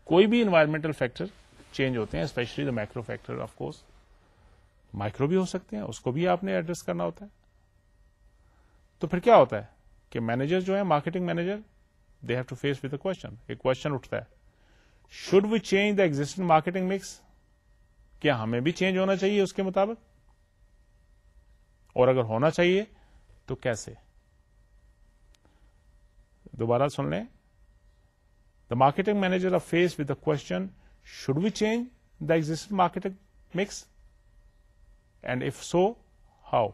Speaker 1: کوئی بھی انوائرمنٹل فیکٹر چینج ہوتے ہیں especially the micro factor of course micro بھی ہو سکتے ہیں، اس کو بھی آپ نے ایڈریس کرنا ہوتا ہے. تو پھر کیا ہوتا ہے کہ مینیجر جو ہے marketing manager they have to face with a question ایک کوشچن اٹھتا ہے. Should we change the existing marketing mix کیا ہمیں بھی چینج ہونا چاہیے اس کے مطابق؟ اور اگر ہونا چاہیے تو کیسے؟ دوبارہ سن لیں. The marketing manager of face with the question should we change the exit marketing mix and if so how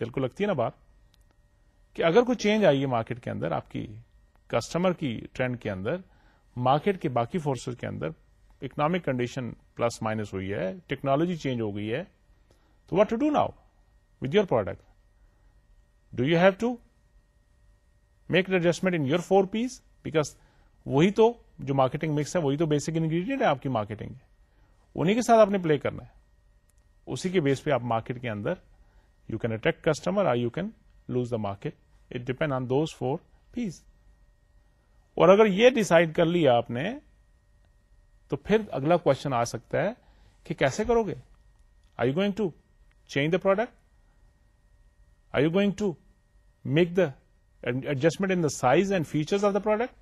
Speaker 1: دل کو لگتی ہے نا بات کہ اگر کوئی چینج آئی ہے مارکیٹ کے اندر آپ کی کسٹمر کی ٹرینڈ کے اندر مارکیٹ کے باقی فورسز کے اندر اکنامک کنڈیشن پلس مائنس ہوئی ہے ٹیکنالوجی چینج ہو گئی ہے تو what to do now with your product do you have to make adjustment in your four P's because وہی تو جو مارکیٹنگ مکس ہے، وہی تو بیسک انگریڈینٹ ہے، آپ کی مارکیٹنگ انہیں کے ساتھ آپ نے پلے کرنا ہے۔ اسی کے بیس پہ آپ مارکیٹ کے اندر you can attract customer or you can lose the market it depend on those four P's اور اگر یہ ڈسائڈ کر لیا آپ نے، تو پھر اگلا کوشچن آ سکتا ہے کہ کیسے کرو گے؟ I you going to change the product I you going to make the adjustment in the size and features of the product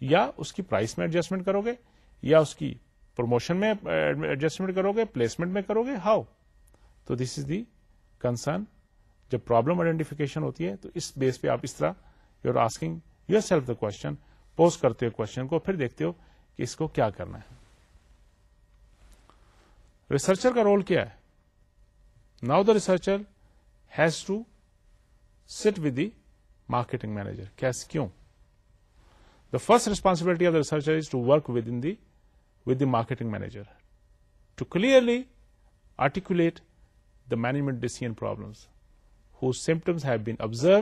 Speaker 1: یا اس کی پرائس میں ایڈجسٹمنٹ کرو گے یا اس کی پروموشن میں ایڈجسٹمنٹ کرو گے پلیسمنٹ میں کرو گے ہاؤ تو دس از دی کنسرن جب پرابلم آئیڈینٹیفکیشن ہوتی ہے، تو اس بیس پہ آپ اس طرح you are asking you self the question pose کرتے ہو کوشچن کو، پھر دیکھتے ہو کہ اس کو کیا کرنا ہے۔ ریسرچر کا رول کیا ہے؟ Now the researcher has to sit with the marketing manager case کیوں the first responsibility of the researcher is to work with in the with the marketing manager to clearly articulate the management decision problems how symptoms have been observe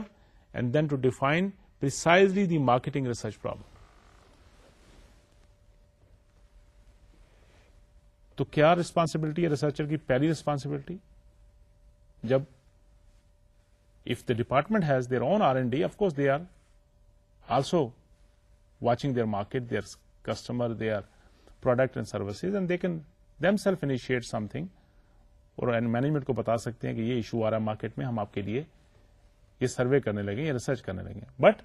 Speaker 1: and then to define precisely the marketing research problem تو کیا responsibility ہے researcher کی؟ پہلی responsibility جب if the department has their own R and D of course they are also watching their market their customer their product and services and they can them self initiate something اور management کو بتا سکتے ہیں کہ یہ issue آ رہا ہے market میں ہم آپ کے لیے یہ سروے کرنے لگے یا ریسرچ کرنے لگے but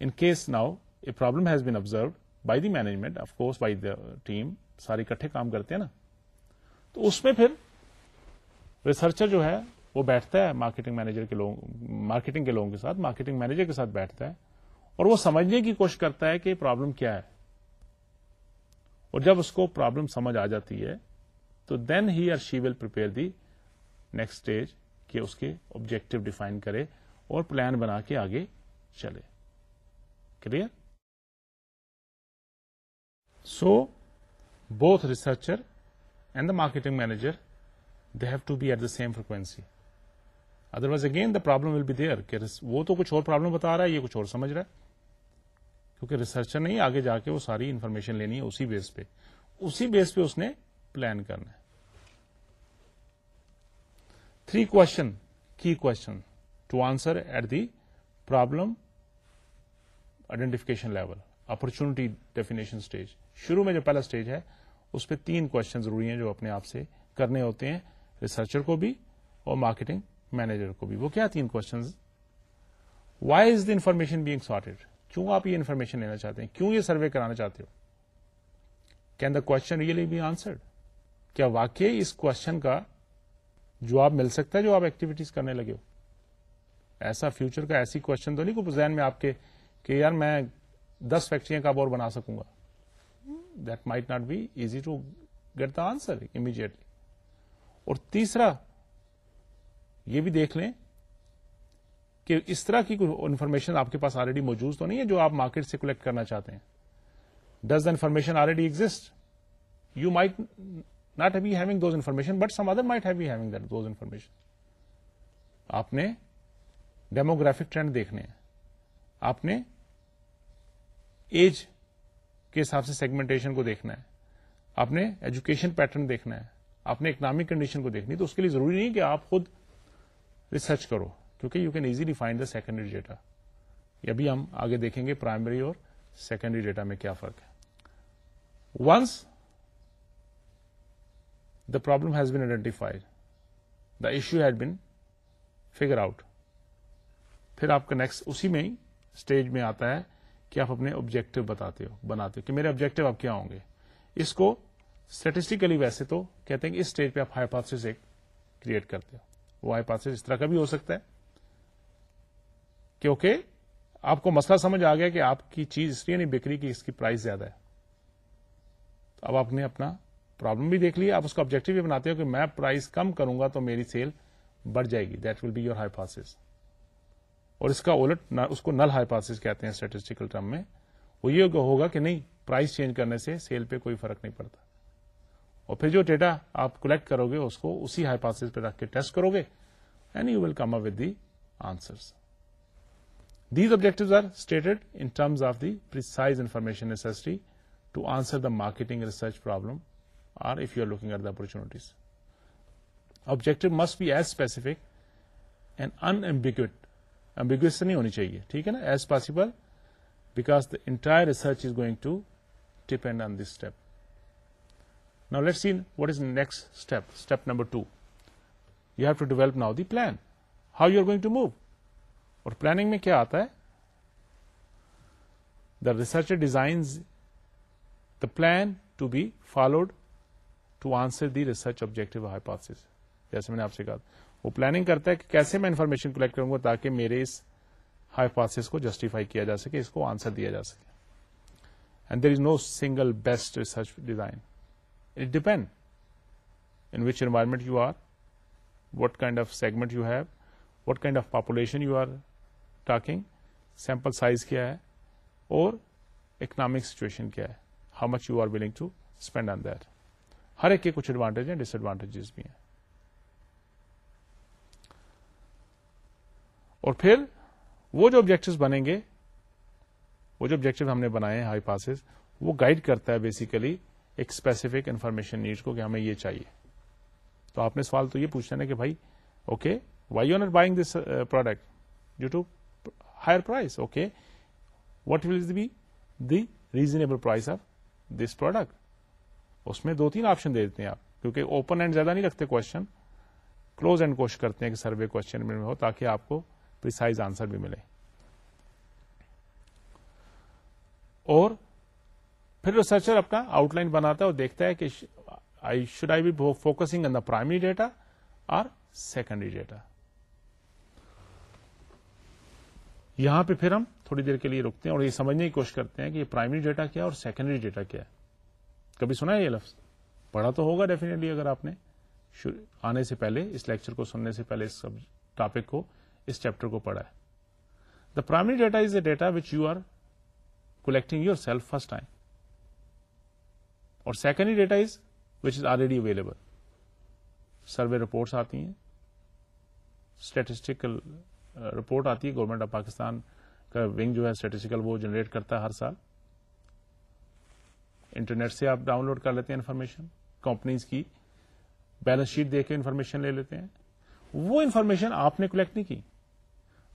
Speaker 1: in case now a problem has been observed by the management of course by the team سارے اکٹھے کام کرتے ہیں نا تو اس میں پھر ریسرچر جو ہے وہ بیٹھتا ہے مارکیٹنگ مینیجر کے لوگ مارکیٹنگ کے لوگوں کے ساتھ مارکیٹنگ مینیجر کے ساتھ بیٹھتا ہے اور وہ سمجھنے کی کوشش کرتا ہے کہ پرابلم کیا ہے۔ اور جب اس کو پرابلم سمجھ آ جاتی ہے، تو then he or she will prepare the next stage کہ اس کے آبجیکٹو ڈیفائن کرے اور پلان بنا کے آگے چلے۔ Clear so both researcher and the marketing manager they have to be at the same frequency otherwise again the problem will be there کہ وہ تو کچھ اور پرابلم بتا رہا ہے، یہ کچھ اور سمجھ رہا ہے۔ کیونکہ ریسرچر نہیں، آگے جا کے وہ ساری انفارمیشن لینی ہے اسی بیس پہ۔ اسی بیس پہ اس نے پلان کرنا ہے۔ تھری کوشچن کی question to answer at the problem identification level opportunity definition stage شروع میں جو پہلا اسٹیج ہے، اس پہ تین کوشچن ضروری ہیں جو اپنے آپ سے کرنے ہوتے ہیں۔ ریسرچر کو بھی اور مارکیٹنگ مینیجر کو بھی وہ کیا تین question why is the information being sorted کیوں آپ یہ انفارمیشن لینا چاہتے ہیں کیوں یہ سروے کرانا چاہتے ہو can the question really be answered کیا واقعی اس کوشچن کا جواب مل سکتا ہے جو آپ ایکٹیویٹیز کرنے لگے ہو ایسا فیوچر کا ایسی کوشچن تو نہیں کو ذہن میں آپ کے کہ یار میں دس فیکٹریاں کب اور بنا سکوں گا that might not be easy to get the answer immediately اور تیسرا یہ بھی دیکھ لیں کہ اس طرح کی کوئی انفارمیشن آپ کے پاس آلریڈی موجود تو نہیں ہے جو آپ مارکیٹ سے کلیکٹ کرنا چاہتے ہیں۔ Does the information already exit you might not have having those information but some other might have having those information آپ نے ڈیموگرافک ٹرینڈ دیکھنے ہیں آپ نے ایج کے حساب سے سیگمنٹیشن کو دیکھنا ہے آپ نے ایجوکیشن پیٹرن دیکھنا ہے آپ نے اکنامک کنڈیشن کو دیکھنی تو اس کے لیے ضروری نہیں کہ آپ خود ریسرچ کرو، کیونکہ you can easily find the secondary data یہ بھی ہم آگے دیکھیں گے پرائمری اور سیکنڈری ڈیٹا میں کیا فرق ہے۔ Once the problem has been identified the issue had been figure out پھر آپ کا نیکسٹ اسی میں ہی اسٹیج میں آتا ہے کہ آپ اپنے آبجیکٹو بتاتے ہو، بناتے ہو کہ میرے آبجیکٹو آپ کیا ہوں گے۔ اس کو اسٹیٹسٹیکلی ویسے تو کہتے ہیں کہ اس اسٹیج پہ آپ ہائیپاتھس ایک کریٹ کرتے ہو۔ وہ ہائیپاتھس اس طرح کا بھی ہو سکتا ہے کیونکہ آپ کو مسئلہ سمجھ آ گیا کہ آپ کی چیز اس لیے نہیں بکری کہ اس کی پرائز زیادہ ہے۔ تو اب آپ نے اپنا پرابلم بھی دیکھ لی آپ اس کا آبجیکٹو بھی بناتے ہو کہ میں پرائز کم کروں گا تو میری سیل بڑھ جائے گی۔ That will be your hypothesis اور اس کا اولٹ اس کو نل ہائیپاسس کہتے ہیں اسٹیٹسٹیکل ٹرم میں۔ وہ یہ ہوگا کہ نہیں پرائز چینج کرنے سے سیل پہ کوئی فرق نہیں پڑتا۔ اور پھر جو ڈیٹا آپ کلیکٹ کرو گے، اس کو اسی ہائیپاسس پہ رکھ کے ٹیسٹ کرو گے and you will come up with the answer these objective are stated in terms of the precise information necessary to answer the marketing research problem or if you are looking at the opportunities objective must be as specific and unambiguous ambiguous نہیں ہونی چاہیے ٹھیک ہے نا as possible because the entire research is going to depend on this step now let see what is next step step number two you have to develop now the plan how you are going to move اور planning میں کیا آتا ہے the researcher designs the plan to be followed to answer the research objective hypothesis جیسے میں نے آپ سے کہا وہ پلاننگ کرتا ہے کہ کیسے میں انفارمیشن کلیکٹ کروں گا تاکہ میرے اس ہائیپاسس کو جسٹیفائی کیا جا سکے اس کو آنسر دیا جا سکے and there is no single best research design it depend in which environment you are what kind of segment you have what kind of population you are talking sample size کیا ہے اور economic situation کیا ہے how much you are willing to spend on that ہر ایک کے کچھ advantage ہیں ڈس advantages بھی ہیں اور پھر وہ جو آبجیکٹو بنیں گے وہ جو آبجیکٹو ہم نے بنائے ہیں ہائی پاسز وہ گائڈ کرتا ہے بیسیکلی ایک اسپیسیفک انفارمیشن نیڈ کو کہ ہمیں یہ چاہیے۔ تو آپ نے سوال تو یہ پوچھنا ہے کہ بھائی okay why you not buying this product due to higher price okay what will be the reasonable price of this product اس میں دو تین آپشن دے دیتے ہیں آپ، کیونکہ اوپن اینڈ زیادہ نہیں رکھتے کوشچن کلوز اینڈ کوشش کرتے ہیں کہ سروے کوشچن میں ہو تاکہ آپ کو پرسائز آنسر بھی ملے۔ اور پھر ریسرچر اپنا آؤٹ لائن بناتا ہے اور دیکھتا ہے کہ I should I be focusing on the primary data اور سیکنڈری ڈیٹا یہاں پہ پھر ہم تھوڑی دیر کے لیے رکتے ہیں اور یہ سمجھنے کی کوشش کرتے ہیں کہ یہ پرائمری ڈیٹا کیا اور سیکنڈری ڈیٹا کیا ہے۔ کبھی سنا ہے یہ لفظ؟ پڑھا تو ہوگا ڈیفینیٹلی اگر آپ نے۔ آنے سے پہلے، اس لیکچر کو سننے سے پہلے، اس ٹاپک کو، اس چیپٹر کو پڑھا ہے۔ The primary data is a data which you are collecting yourself first time اور secondary data is which is already available survey reports آتی ہیں. اسٹیٹسٹیکل رپورٹ uh, آتی ہے. گورنمنٹ آف پاکستان کا ونگ جو ہے اسٹیٹسٹیکل وہ جنریٹ کرتا ہے ہر سال. انٹرنیٹ سے آپ ڈاؤن لوڈ کر لیتے ہیں انفارمیشن کمپنیز کی بیلنس شیٹ دے کے انفارمیشن لے لیتے ہیں. وہ انفارمیشن آپ نے کلیکٹ نہیں کی.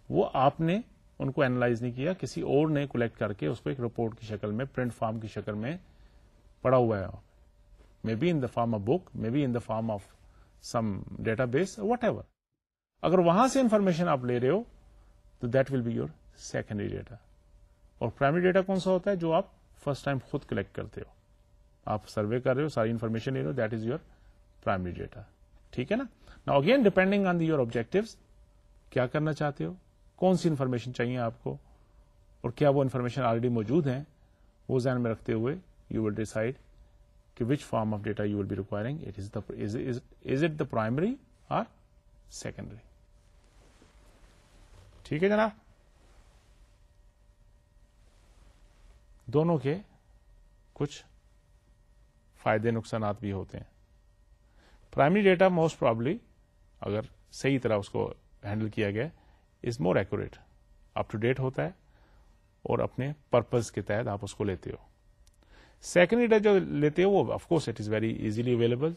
Speaker 1: وہ آپ نے ان کو اینالائز نہیں کیا. کسی اور نے کلیکٹ کر کے اس کو ایک رپورٹ کی شکل میں پرنٹ فارم کی شکل میں پڑا ہوا ہے۔ May be in the form of book may be in the form of some database whatever اگر وہاں سے انفارمیشن آپ لے رہے ہو، تو that will be your secondary data اور پرائمری ڈیٹا کون سا ہوتا ہے؟ جو آپ فرسٹ ٹائم خود کلیکٹ کرتے ہو۔ آپ سروے کر رہے ہو، ساری انفارمیشن لے رہے ہو that is your primary data ٹھیک ہے نا؟ نا again depending on the your objective کیا کرنا چاہتے ہو؟ کون سی انفارمیشن چاہیے آپ کو؟ اور کیا وہ انفارمیشن آلریڈی موجود ہیں؟ وہ ذہن میں رکھتے ہوئے یو ول ڈیسائڈ کہ which form of data you will be requiring is it the primary اور سیکنڈری ٹھیک ہے جناب؟ دونوں کے کچھ فائدے، نقصانات بھی ہوتے ہیں۔ پرائمری ڈیٹا موسٹ پرابلی اگر صحیح طرح اس کو ہینڈل کیا گیا is more accurate up to date ہوتا ہے اور اپنے پرپز کے تحت آپ اس کو لیتے ہو۔ سیکنڈری ڈیٹا جو لیتے ہو وہ of course it is very easily available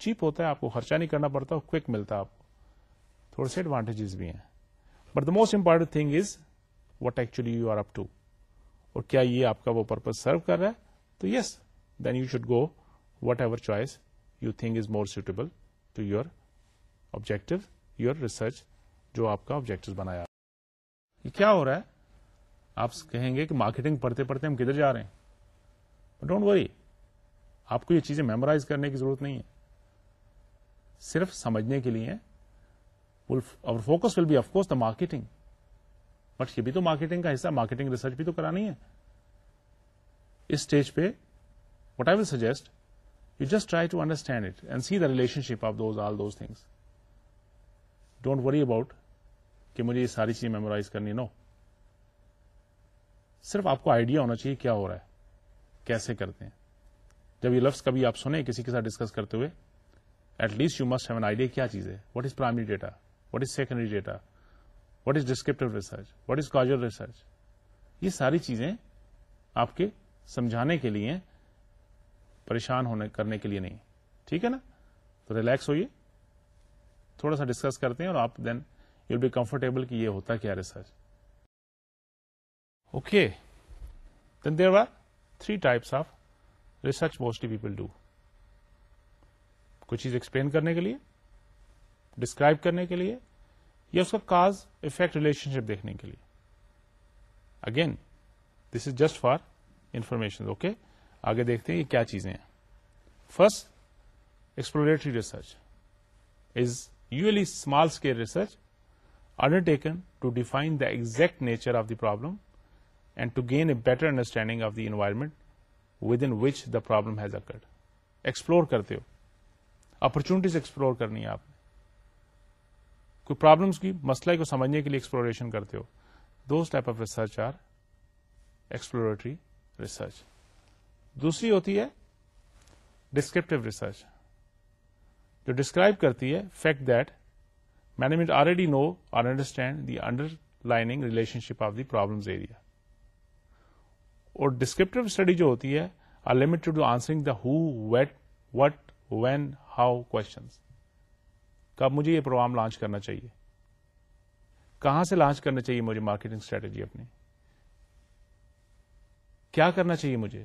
Speaker 1: cheap ہوتا ہے، آپ کو خرچہ نہیں کرنا پڑتا کوک ملتا ہے آپ کو. تھوڑے سے ایڈوانٹیجز بھی ہیں. But the most important thing is what actually you are up to اور کیا یہ آپ کا وہ پرپز سرو کر رہا ہے? تو yes then you should go whatever choice you think is more suitable to your objective your research جو آپ کا آبجیکٹو بنایا. یہ کیا ہو رہا ہے؟ آپ کہیں گے کہ مارکیٹنگ پڑھتے پڑھتے ہم کدھر جا رہے ہیں؟ ڈونٹ وری آپ کو یہ چیزیں میمورائز کرنے کی ضرورت نہیں ہے۔ صرف سمجھنے کے لیے۔ Focus will be of course the marketing but یہ بھی تو مارکیٹنگ کا حصہ مارکیٹنگ ریسرچ بھی تو کرانی ہے۔ اس اسٹیج پہ what I will suggest you just try to understand it and see the relationship of those all those things don't worry about کہ مجھے یہ ساری چیزیں میمورائز کرنی نو صرف آپ کو آئیڈیا ہونا چاہیے کیا ہو رہا ہے۔ کیسے کرتے ہیں؟ جب یہ لفظ کبھی آپ سنیں کسی کے ساتھ ڈسکس کرتے ہوئے at least you must have an idea کیا چیز ہے؟ What is primary data what is secondary data what is descriptive research what is causal research یہ ساری چیزیں آپ کے سمجھانے کے لیے پریشان ہونے، کرنے کے لیے نہیں۔ ٹھیک ہے نا؟ تو ریلیکس ہوئیے، تھوڑا سا ڈسکس کرتے ہیں اور آپ دین یو بی کمفرٹیبل کہ یہ ہوتا کیا research okay then there are three types of research mostly people do کوئی چیز ایکسپلین کرنے کے لیے ڈسکرائب کرنے کے لیے، یا اس کا کاز افیکٹ ریلیشن شپ دیکھنے کے لیے۔ Again this is just for information okay آگے دیکھتے ہیں یہ کیا چیزیں ہیں۔ First exploratory research is usually small scale research undertaken to to define the exact nature of the problem and to gain a better understanding of the environment within which the problem has occurred explore کرتے ہو opportunities explore کرنی ہے آپ نے کوئی problems کی مسئلہ کو سمجھنے کے لیے ایکسپلوریشن کرتے ہو those type of research are exploratory research دوسری ہوتی ہے ڈسکرپٹیو ریسرچ جو ڈسکرائب کرتی ہے fact that management already know or understand the underlying relationship of the problem area اور ڈسکرپٹیو اسٹڈی جو ہوتی ہے are limited to answering the who what what when how questions کب مجھے یہ پروگرام لانچ کرنا چاہیے۔ کہاں سے لانچ کرنا چاہیے مجھے مارکیٹنگ اسٹریٹجی اپنی؟ کیا کرنا چاہیے مجھے؟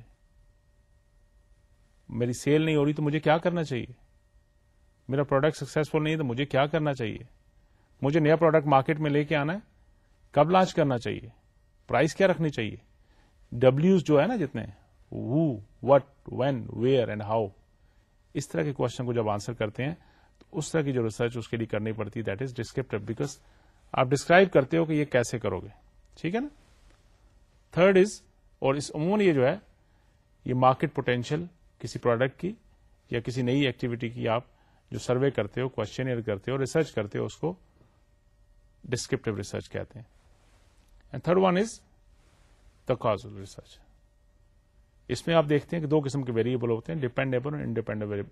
Speaker 1: میری سیل نہیں ہو رہی تو مجھے کیا کرنا چاہیے؟ میرا پروڈکٹ سکسیسفل نہیں ہے تو مجھے کیا کرنا چاہیے؟ مجھے نیا پروڈکٹ مارکیٹ میں لے کے آنا ہے، کب لانچ کرنا چاہیے؟ پرائز کیا رکھنی چاہیے؟ ڈبلوز جو ہے نا جتنے who what when where and how اس طرح کے کوشچن کو جب آنسر کرتے ہیں، تو اس طرح کی جو ریسرچ اس کے لیے کرنی پڑتی ہے دیٹ از ڈسکرپٹیو بیکاز آپ ڈسکرائب کرتے ہو کہ یہ کیسے کرو گے، ٹھیک ہے نا؟ تھرڈ از اور اس عموماً یہ جو ہے، یہ مارکیٹ پوٹینشیل کسی پروڈکٹ کی یا کسی نئی ایکٹیویٹی کی آپ جو سروے کرتے ہو کوشچن کرتے ہو ریسرچ کرتے ہو، اس کو ڈسکرپٹیو ریسرچ کہتے ہیں. And third one is the causal research اس میں آپ دیکھتے ہیں کہ دو قسم کے ویریبل ہوتے ہیں ڈیپینڈیبل اور انڈیپینڈیبل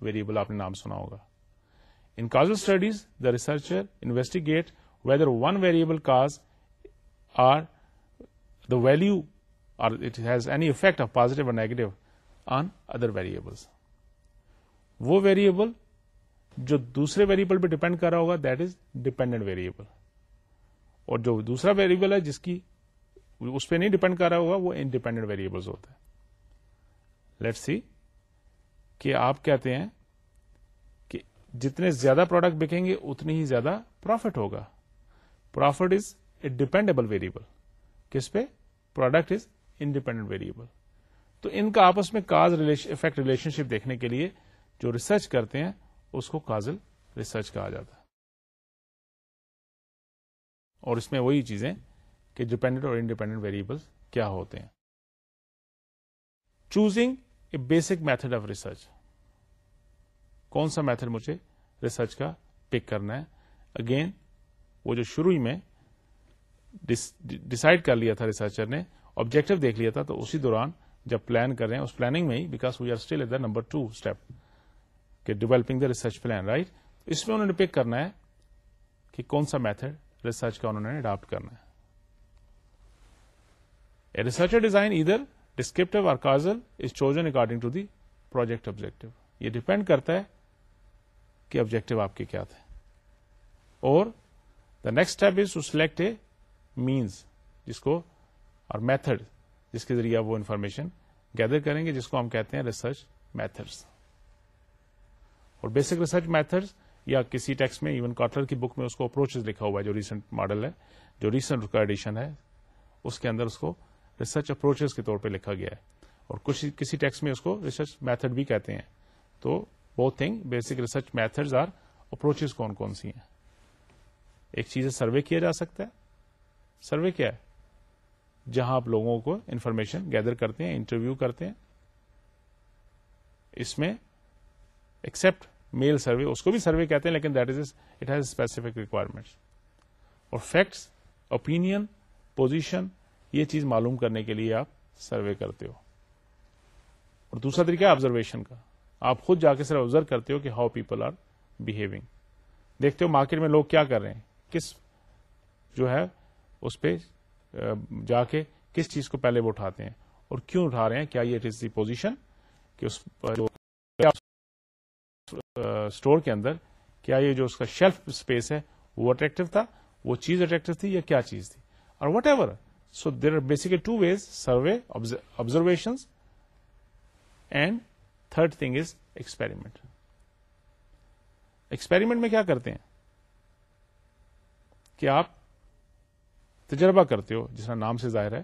Speaker 1: ویریبل آپ نے نام سنا ہوگا۔ In causal studies the researcher investigate whether one variable cause or the value or it has any effect of positive اور نیگیٹو آن ادر ویریبلس وہ ویریبل جو دوسرے ویریبل پہ ڈپینڈ کر رہا ہوگا دیٹ از ڈپینڈنٹ ویریبل اور جو دوسرا ویریبل ہے، جس کی اس پہ نہیں ڈپینڈ کر رہا ہوگا، وہ انڈیپینڈنٹ ویریبلس ہوتے ہیں۔ لیٹ سی کہ آپ کہتے ہیں کہ جتنے زیادہ پروڈکٹ بکیں گے، اتنی ہی زیادہ پروفٹ ہوگا۔ Profit is a dependable variable کس پہ؟ پروڈکٹ از انڈیپینڈنٹ ویریبل تو ان کا آپس میں کاز افیکٹ ریلیشن شپ دیکھنے کے لیے جو ریسرچ کرتے ہیں، اس کو کازل ریسرچ کہا جاتا ہے۔ اور اس میں وہی چیزیں کہ ڈپینڈنٹ اور انڈیپینڈنٹ ویریبل کیا ہوتے ہیں۔ Choosing a basic method of research کون سا میتھڈ مجھے ریسرچ کا پک کرنا ہے؟ اگین وہ جو شروع میں ڈسائڈ کر لیا تھا ریسرچر نے آبجیکٹو دیکھ لیا تھا، تو اسی دوران جب پلان کر رہے ہیں، اس پلاننگ میں ہی because we are still at the number two step کہ developing the research plan right اس میں انہوں نے پک کرنا ہے کہ کون سا میتھڈ ریسرچ کا انہوں نے اڈاپٹ کرنا ہے۔ A researcher design either descriptive or causal is chosen according to the project objective. یہ ڈپینڈ کرتا ہے کہ آبجیکٹو آپ کے کیا تھے اور the next step is to select a means جس کو اور میتھڈ جس کے ذریعے وہ انفارمیشن گیدر کریں گے جس کو ہم کہتے ہیں ریسرچ میتھڈس اور بیسک ریسرچ میتھڈس یا کسی ٹیکس میں ایون کارٹر کی بک میں اس کو اپروچ لکھا ہوا ہے جو ریسنٹ ماڈل ہے جو ریسنٹ ایڈیشن ہے اس کے اندر اس کو ریسرچ اپروچز کے طور پہ لکھا گیا ہے۔ اور کچھ کسی ٹیکس میں اس کو ریسرچ میتھڈ بھی کہتے ہیں۔ تو بہت thing basic research methods or approaches کون کون سی ہیں۔ ایک چیز سروے کیا جا سکتا ہے۔ سروے کیا ہے؟ جہاں آپ لوگوں کو انفارمیشن گیدر کرتے ہیں انٹرویو کرتے ہیں۔ اس میں ایکسپٹ میل سروے اس کو بھی سروے کہتے ہیں، لیکن that is it has specific requirement اور فیکٹس اوپین پوزیشن یہ چیز معلوم کرنے کے لیے آپ سروے کرتے ہو۔ اور دوسرا طریقہ آبزرویشن کا۔ آپ خود جا کے صرف آبزرو کرتے ہو کہ ہاؤ پیپل آر بہیونگ دیکھتے ہو مارکیٹ میں لوگ کیا کر رہے ہیں۔ کس جو ہے اس پہ جا کے کس چیز کو پہلے وہ اٹھاتے ہیں۔ اور کیوں اٹھا رہے ہیں؟ کیا یہ اٹ از دی پوزیشن کہ اس اسٹور کے اندر کیا یہ جو اس کا شیلف اسپیس ہے وہ اٹریکٹو تھا؟ وہ چیز اٹریکٹو تھی یا کیا چیز تھی؟ اور whatever so there are basically two ways survey observation and third thing is experiment experiment میں کیا کرتے ہیں؟ کہ آپ تجربہ کرتے ہو، جس کا نام سے ظاہر ہے،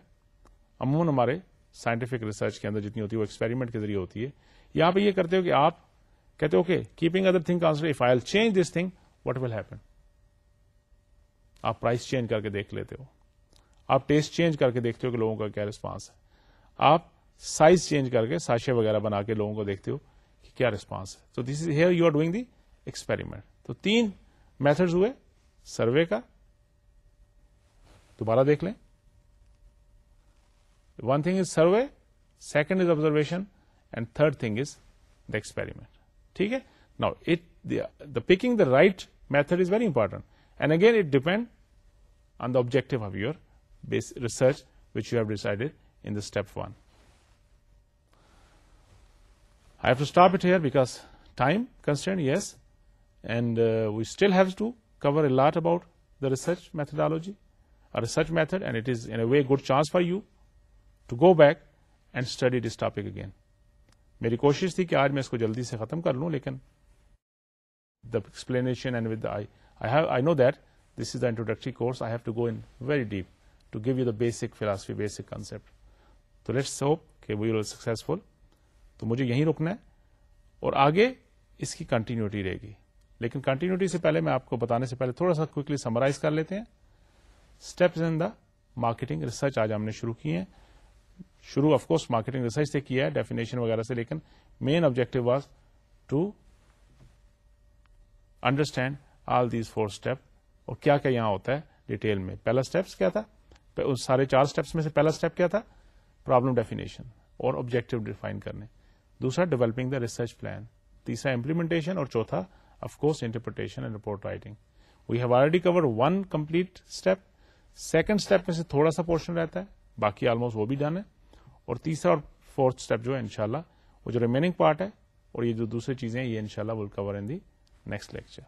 Speaker 1: عموماً ہمارے سائنٹیفک ریسرچ کے اندر جتنی ہوتی ہے، وہ ایکسپیریمنٹ کے ذریعے ہوتی ہے۔ یہاں پہ یہ کرتے ہو کہ آپ کہتے ہو okay keeping other thing consider if I change this thing what will happen آپ پرائس چینج کر کے دیکھ لیتے ہو۔ آپ ٹیسٹ چینج کر کے دیکھتے ہو کہ لوگوں کا کیا ریسپانس ہے۔ آپ سائز چینج کر کے ساشے وغیرہ بنا کے لوگوں کو دیکھتے ہو کہ کیا ریسپانس ہے۔ تو this is here you are doing the experiment تو تین میتھڈ ہوئے۔ سروے کا۔ دوبارہ دیکھ لیں۔ One thing is survey second is observation and third thing is the experiment ٹھیک ہے؟ نا it the picking the right method is very important and again it depend on the objective of your base research which you have decided and one I have to stop it here because time constraints and we still have to cover a lot about research methodology research method and it is an a way good chance for you to go back and study this topic again میری کوشش تھی کہ آج میں اس کو جلدی سے ختم کر لوں، لیکن explanation that this is the introductory course I have to go very deep to give you the basic philosophy basic concept تو لیٹس ہوپ کہ وی ول سکسیزفل تو مجھے یہیں رکنا ہے اور آگے اس کی کنٹینیوٹی رہے گی. لیکن کنٹینیوٹی سے پہلے میں آپ کو بتانے سے پہلے تھوڑا سا کوکلی سمرائز کر لیتے ہیں. Steps in the marketing research آج ہم نے شروع کی ہے شروع آف کورس مارکیٹنگ ریسرچ سے کیا ہے ڈیفینیشن وغیرہ سے، لیکن main objective was to understand all these four step اور کیا کیا یہاں ہوتا ہے ڈیٹیل میں. پہلا اسٹیپس کیا تھا؟ سارے چار اسٹیپس میں سے پہلا اسٹیپ کیا تھا؟ پرابلم ڈیفینیشن اور آبجیکٹو ڈیفائن کرنے۔ دوسرا ڈیولپنگ دا ریسرچ پلان تیسرا امپلیمنٹیشن اور چوتھا of course interpretation and report writing we have already cover one complete step second step میں سے تھوڑا سا پورشن رہتا ہے۔ باقی آلموسٹ وہ بھی ڈن ہے۔ اور تیسرا اور فورتھ اسٹیپ جو ہے، انشاءاللہ، وہ جو ریمیننگ پارٹ ہے۔ اور یہ جو دوسری چیزیں ہیں، یہ ان شاء اللہ will cover in the next lecture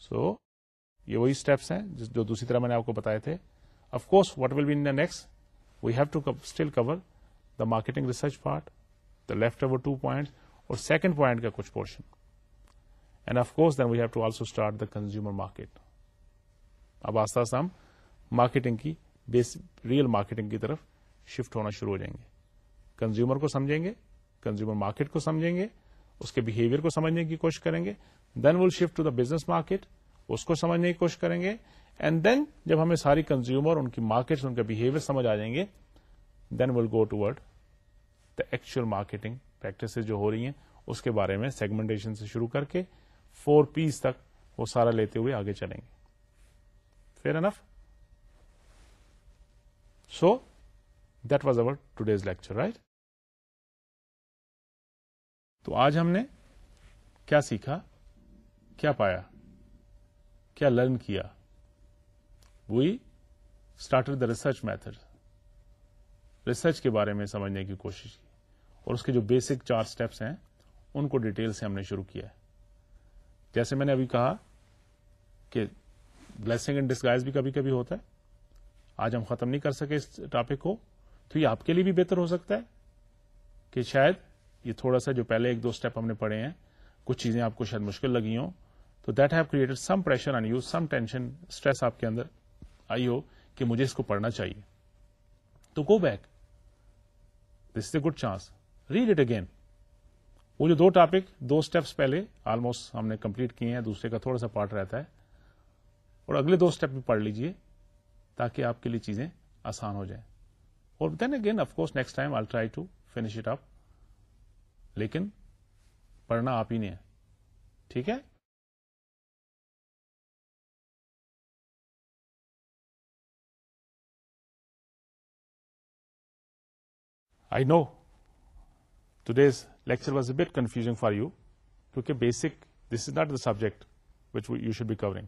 Speaker 1: so یہ وہی اسٹیپس ہیں جو دوسری طرح میں نے آپ کو بتایا تھے۔ Of course what will be in next we have to still cover the marketing research part the left over two point اور سیکنڈ پوائنٹ کا کچھ portion and of course then we have to also start the consumer market اب آستہ آستہ ہم marketing کی base real marketing کی طرف shift ہونا شروع ہو جائیں گے کنزیومر کو سمجھیں گے کنزیومر مارکیٹ کو سمجھیں گے اس کے بہیویئر کو سمجھنے کی کوشش کریں گے then will shift to the business market اس کو سمجھنے کی کوشش کریں گے اینڈ دین جب ہمیں ساری کنزیومر ان کی مارکیٹ ان کا بہیویئر سمجھ آ جائیں گے then will go toward the actual marketing practice جو ہو رہی ہیں، اس کے بارے میں سیگمنٹیشن سے شروع کر کے فور پیس تک وہ سارا لیتے ہوئے آگے چلیں گے۔ Fair enough so that was over today's lecture right تو آج ہم نے کیا سیکھا؟ کیا پایا؟ کیا لرن کیا؟ We started the research method. Research کے بارے میں سمجھنے کی کوشش کی۔ اور اس کے جو بیسک چار سٹیپس ہیں، ان کو ڈیٹیل سے ہم نے شروع کیا ہے۔ جیسے میں نے ابھی کہا کہ بلیسنگ اینڈ ڈسگائز بھی کبھی کبھی ہوتا ہے۔ آج ہم ختم نہیں کر سکے اس ٹاپک کو۔ تو یہ آپ کے لیے بھی بہتر ہو سکتا ہے کہ شاید یہ تھوڑا سا جو پہلے ایک دو اسٹیپ ہم نے پڑھے ہیں، کچھ چیزیں آپ کو شاید مشکل لگی ہوں۔ تو that have created some pressure on you some tension stress آپ کے اندر۔ آئی ہو کہ مجھے اس کو پڑھنا چاہیے۔ تو go back this is a good chance read it again وہ جو دو ٹاپک دو اسٹیپس پہلے آلموسٹ ہم نے کمپلیٹ کیے ہیں، دوسرے کا تھوڑا سا پارٹ رہتا ہے۔ اور اگلے دو اسٹیپ بھی پڑھ لیجیے تاکہ آپ کے لیے چیزیں آسان ہو جائیں۔ اور then again of course next time I try to finish it up لیکن پڑھنا آپ ہی نے ٹھیک ہے؟ I know today's lecture was a bit confusing for you کیونکہ basic this is not the subject which you should be covering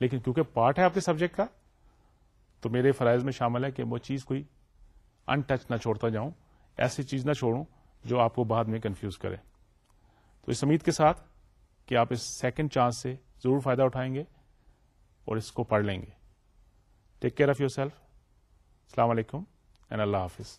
Speaker 1: لیکن کیونکہ پارٹ ہے آپ کے سبجیکٹ کا تو میرے فرائض میں شامل ہے کہ وہ چیز کوئی ان ٹچ نہ چھوڑتا جاؤں ایسی چیز نہ چھوڑوں جو آپ کو بعد میں کنفیوز کرے تو اس امید کے ساتھ کہ آپ اس سیکنڈ چانس سے ضرور فائدہ اٹھائیں گے اور اس کو پڑھ لیں گے take care of yourself السلام علیکم اینڈ اللہ حافظ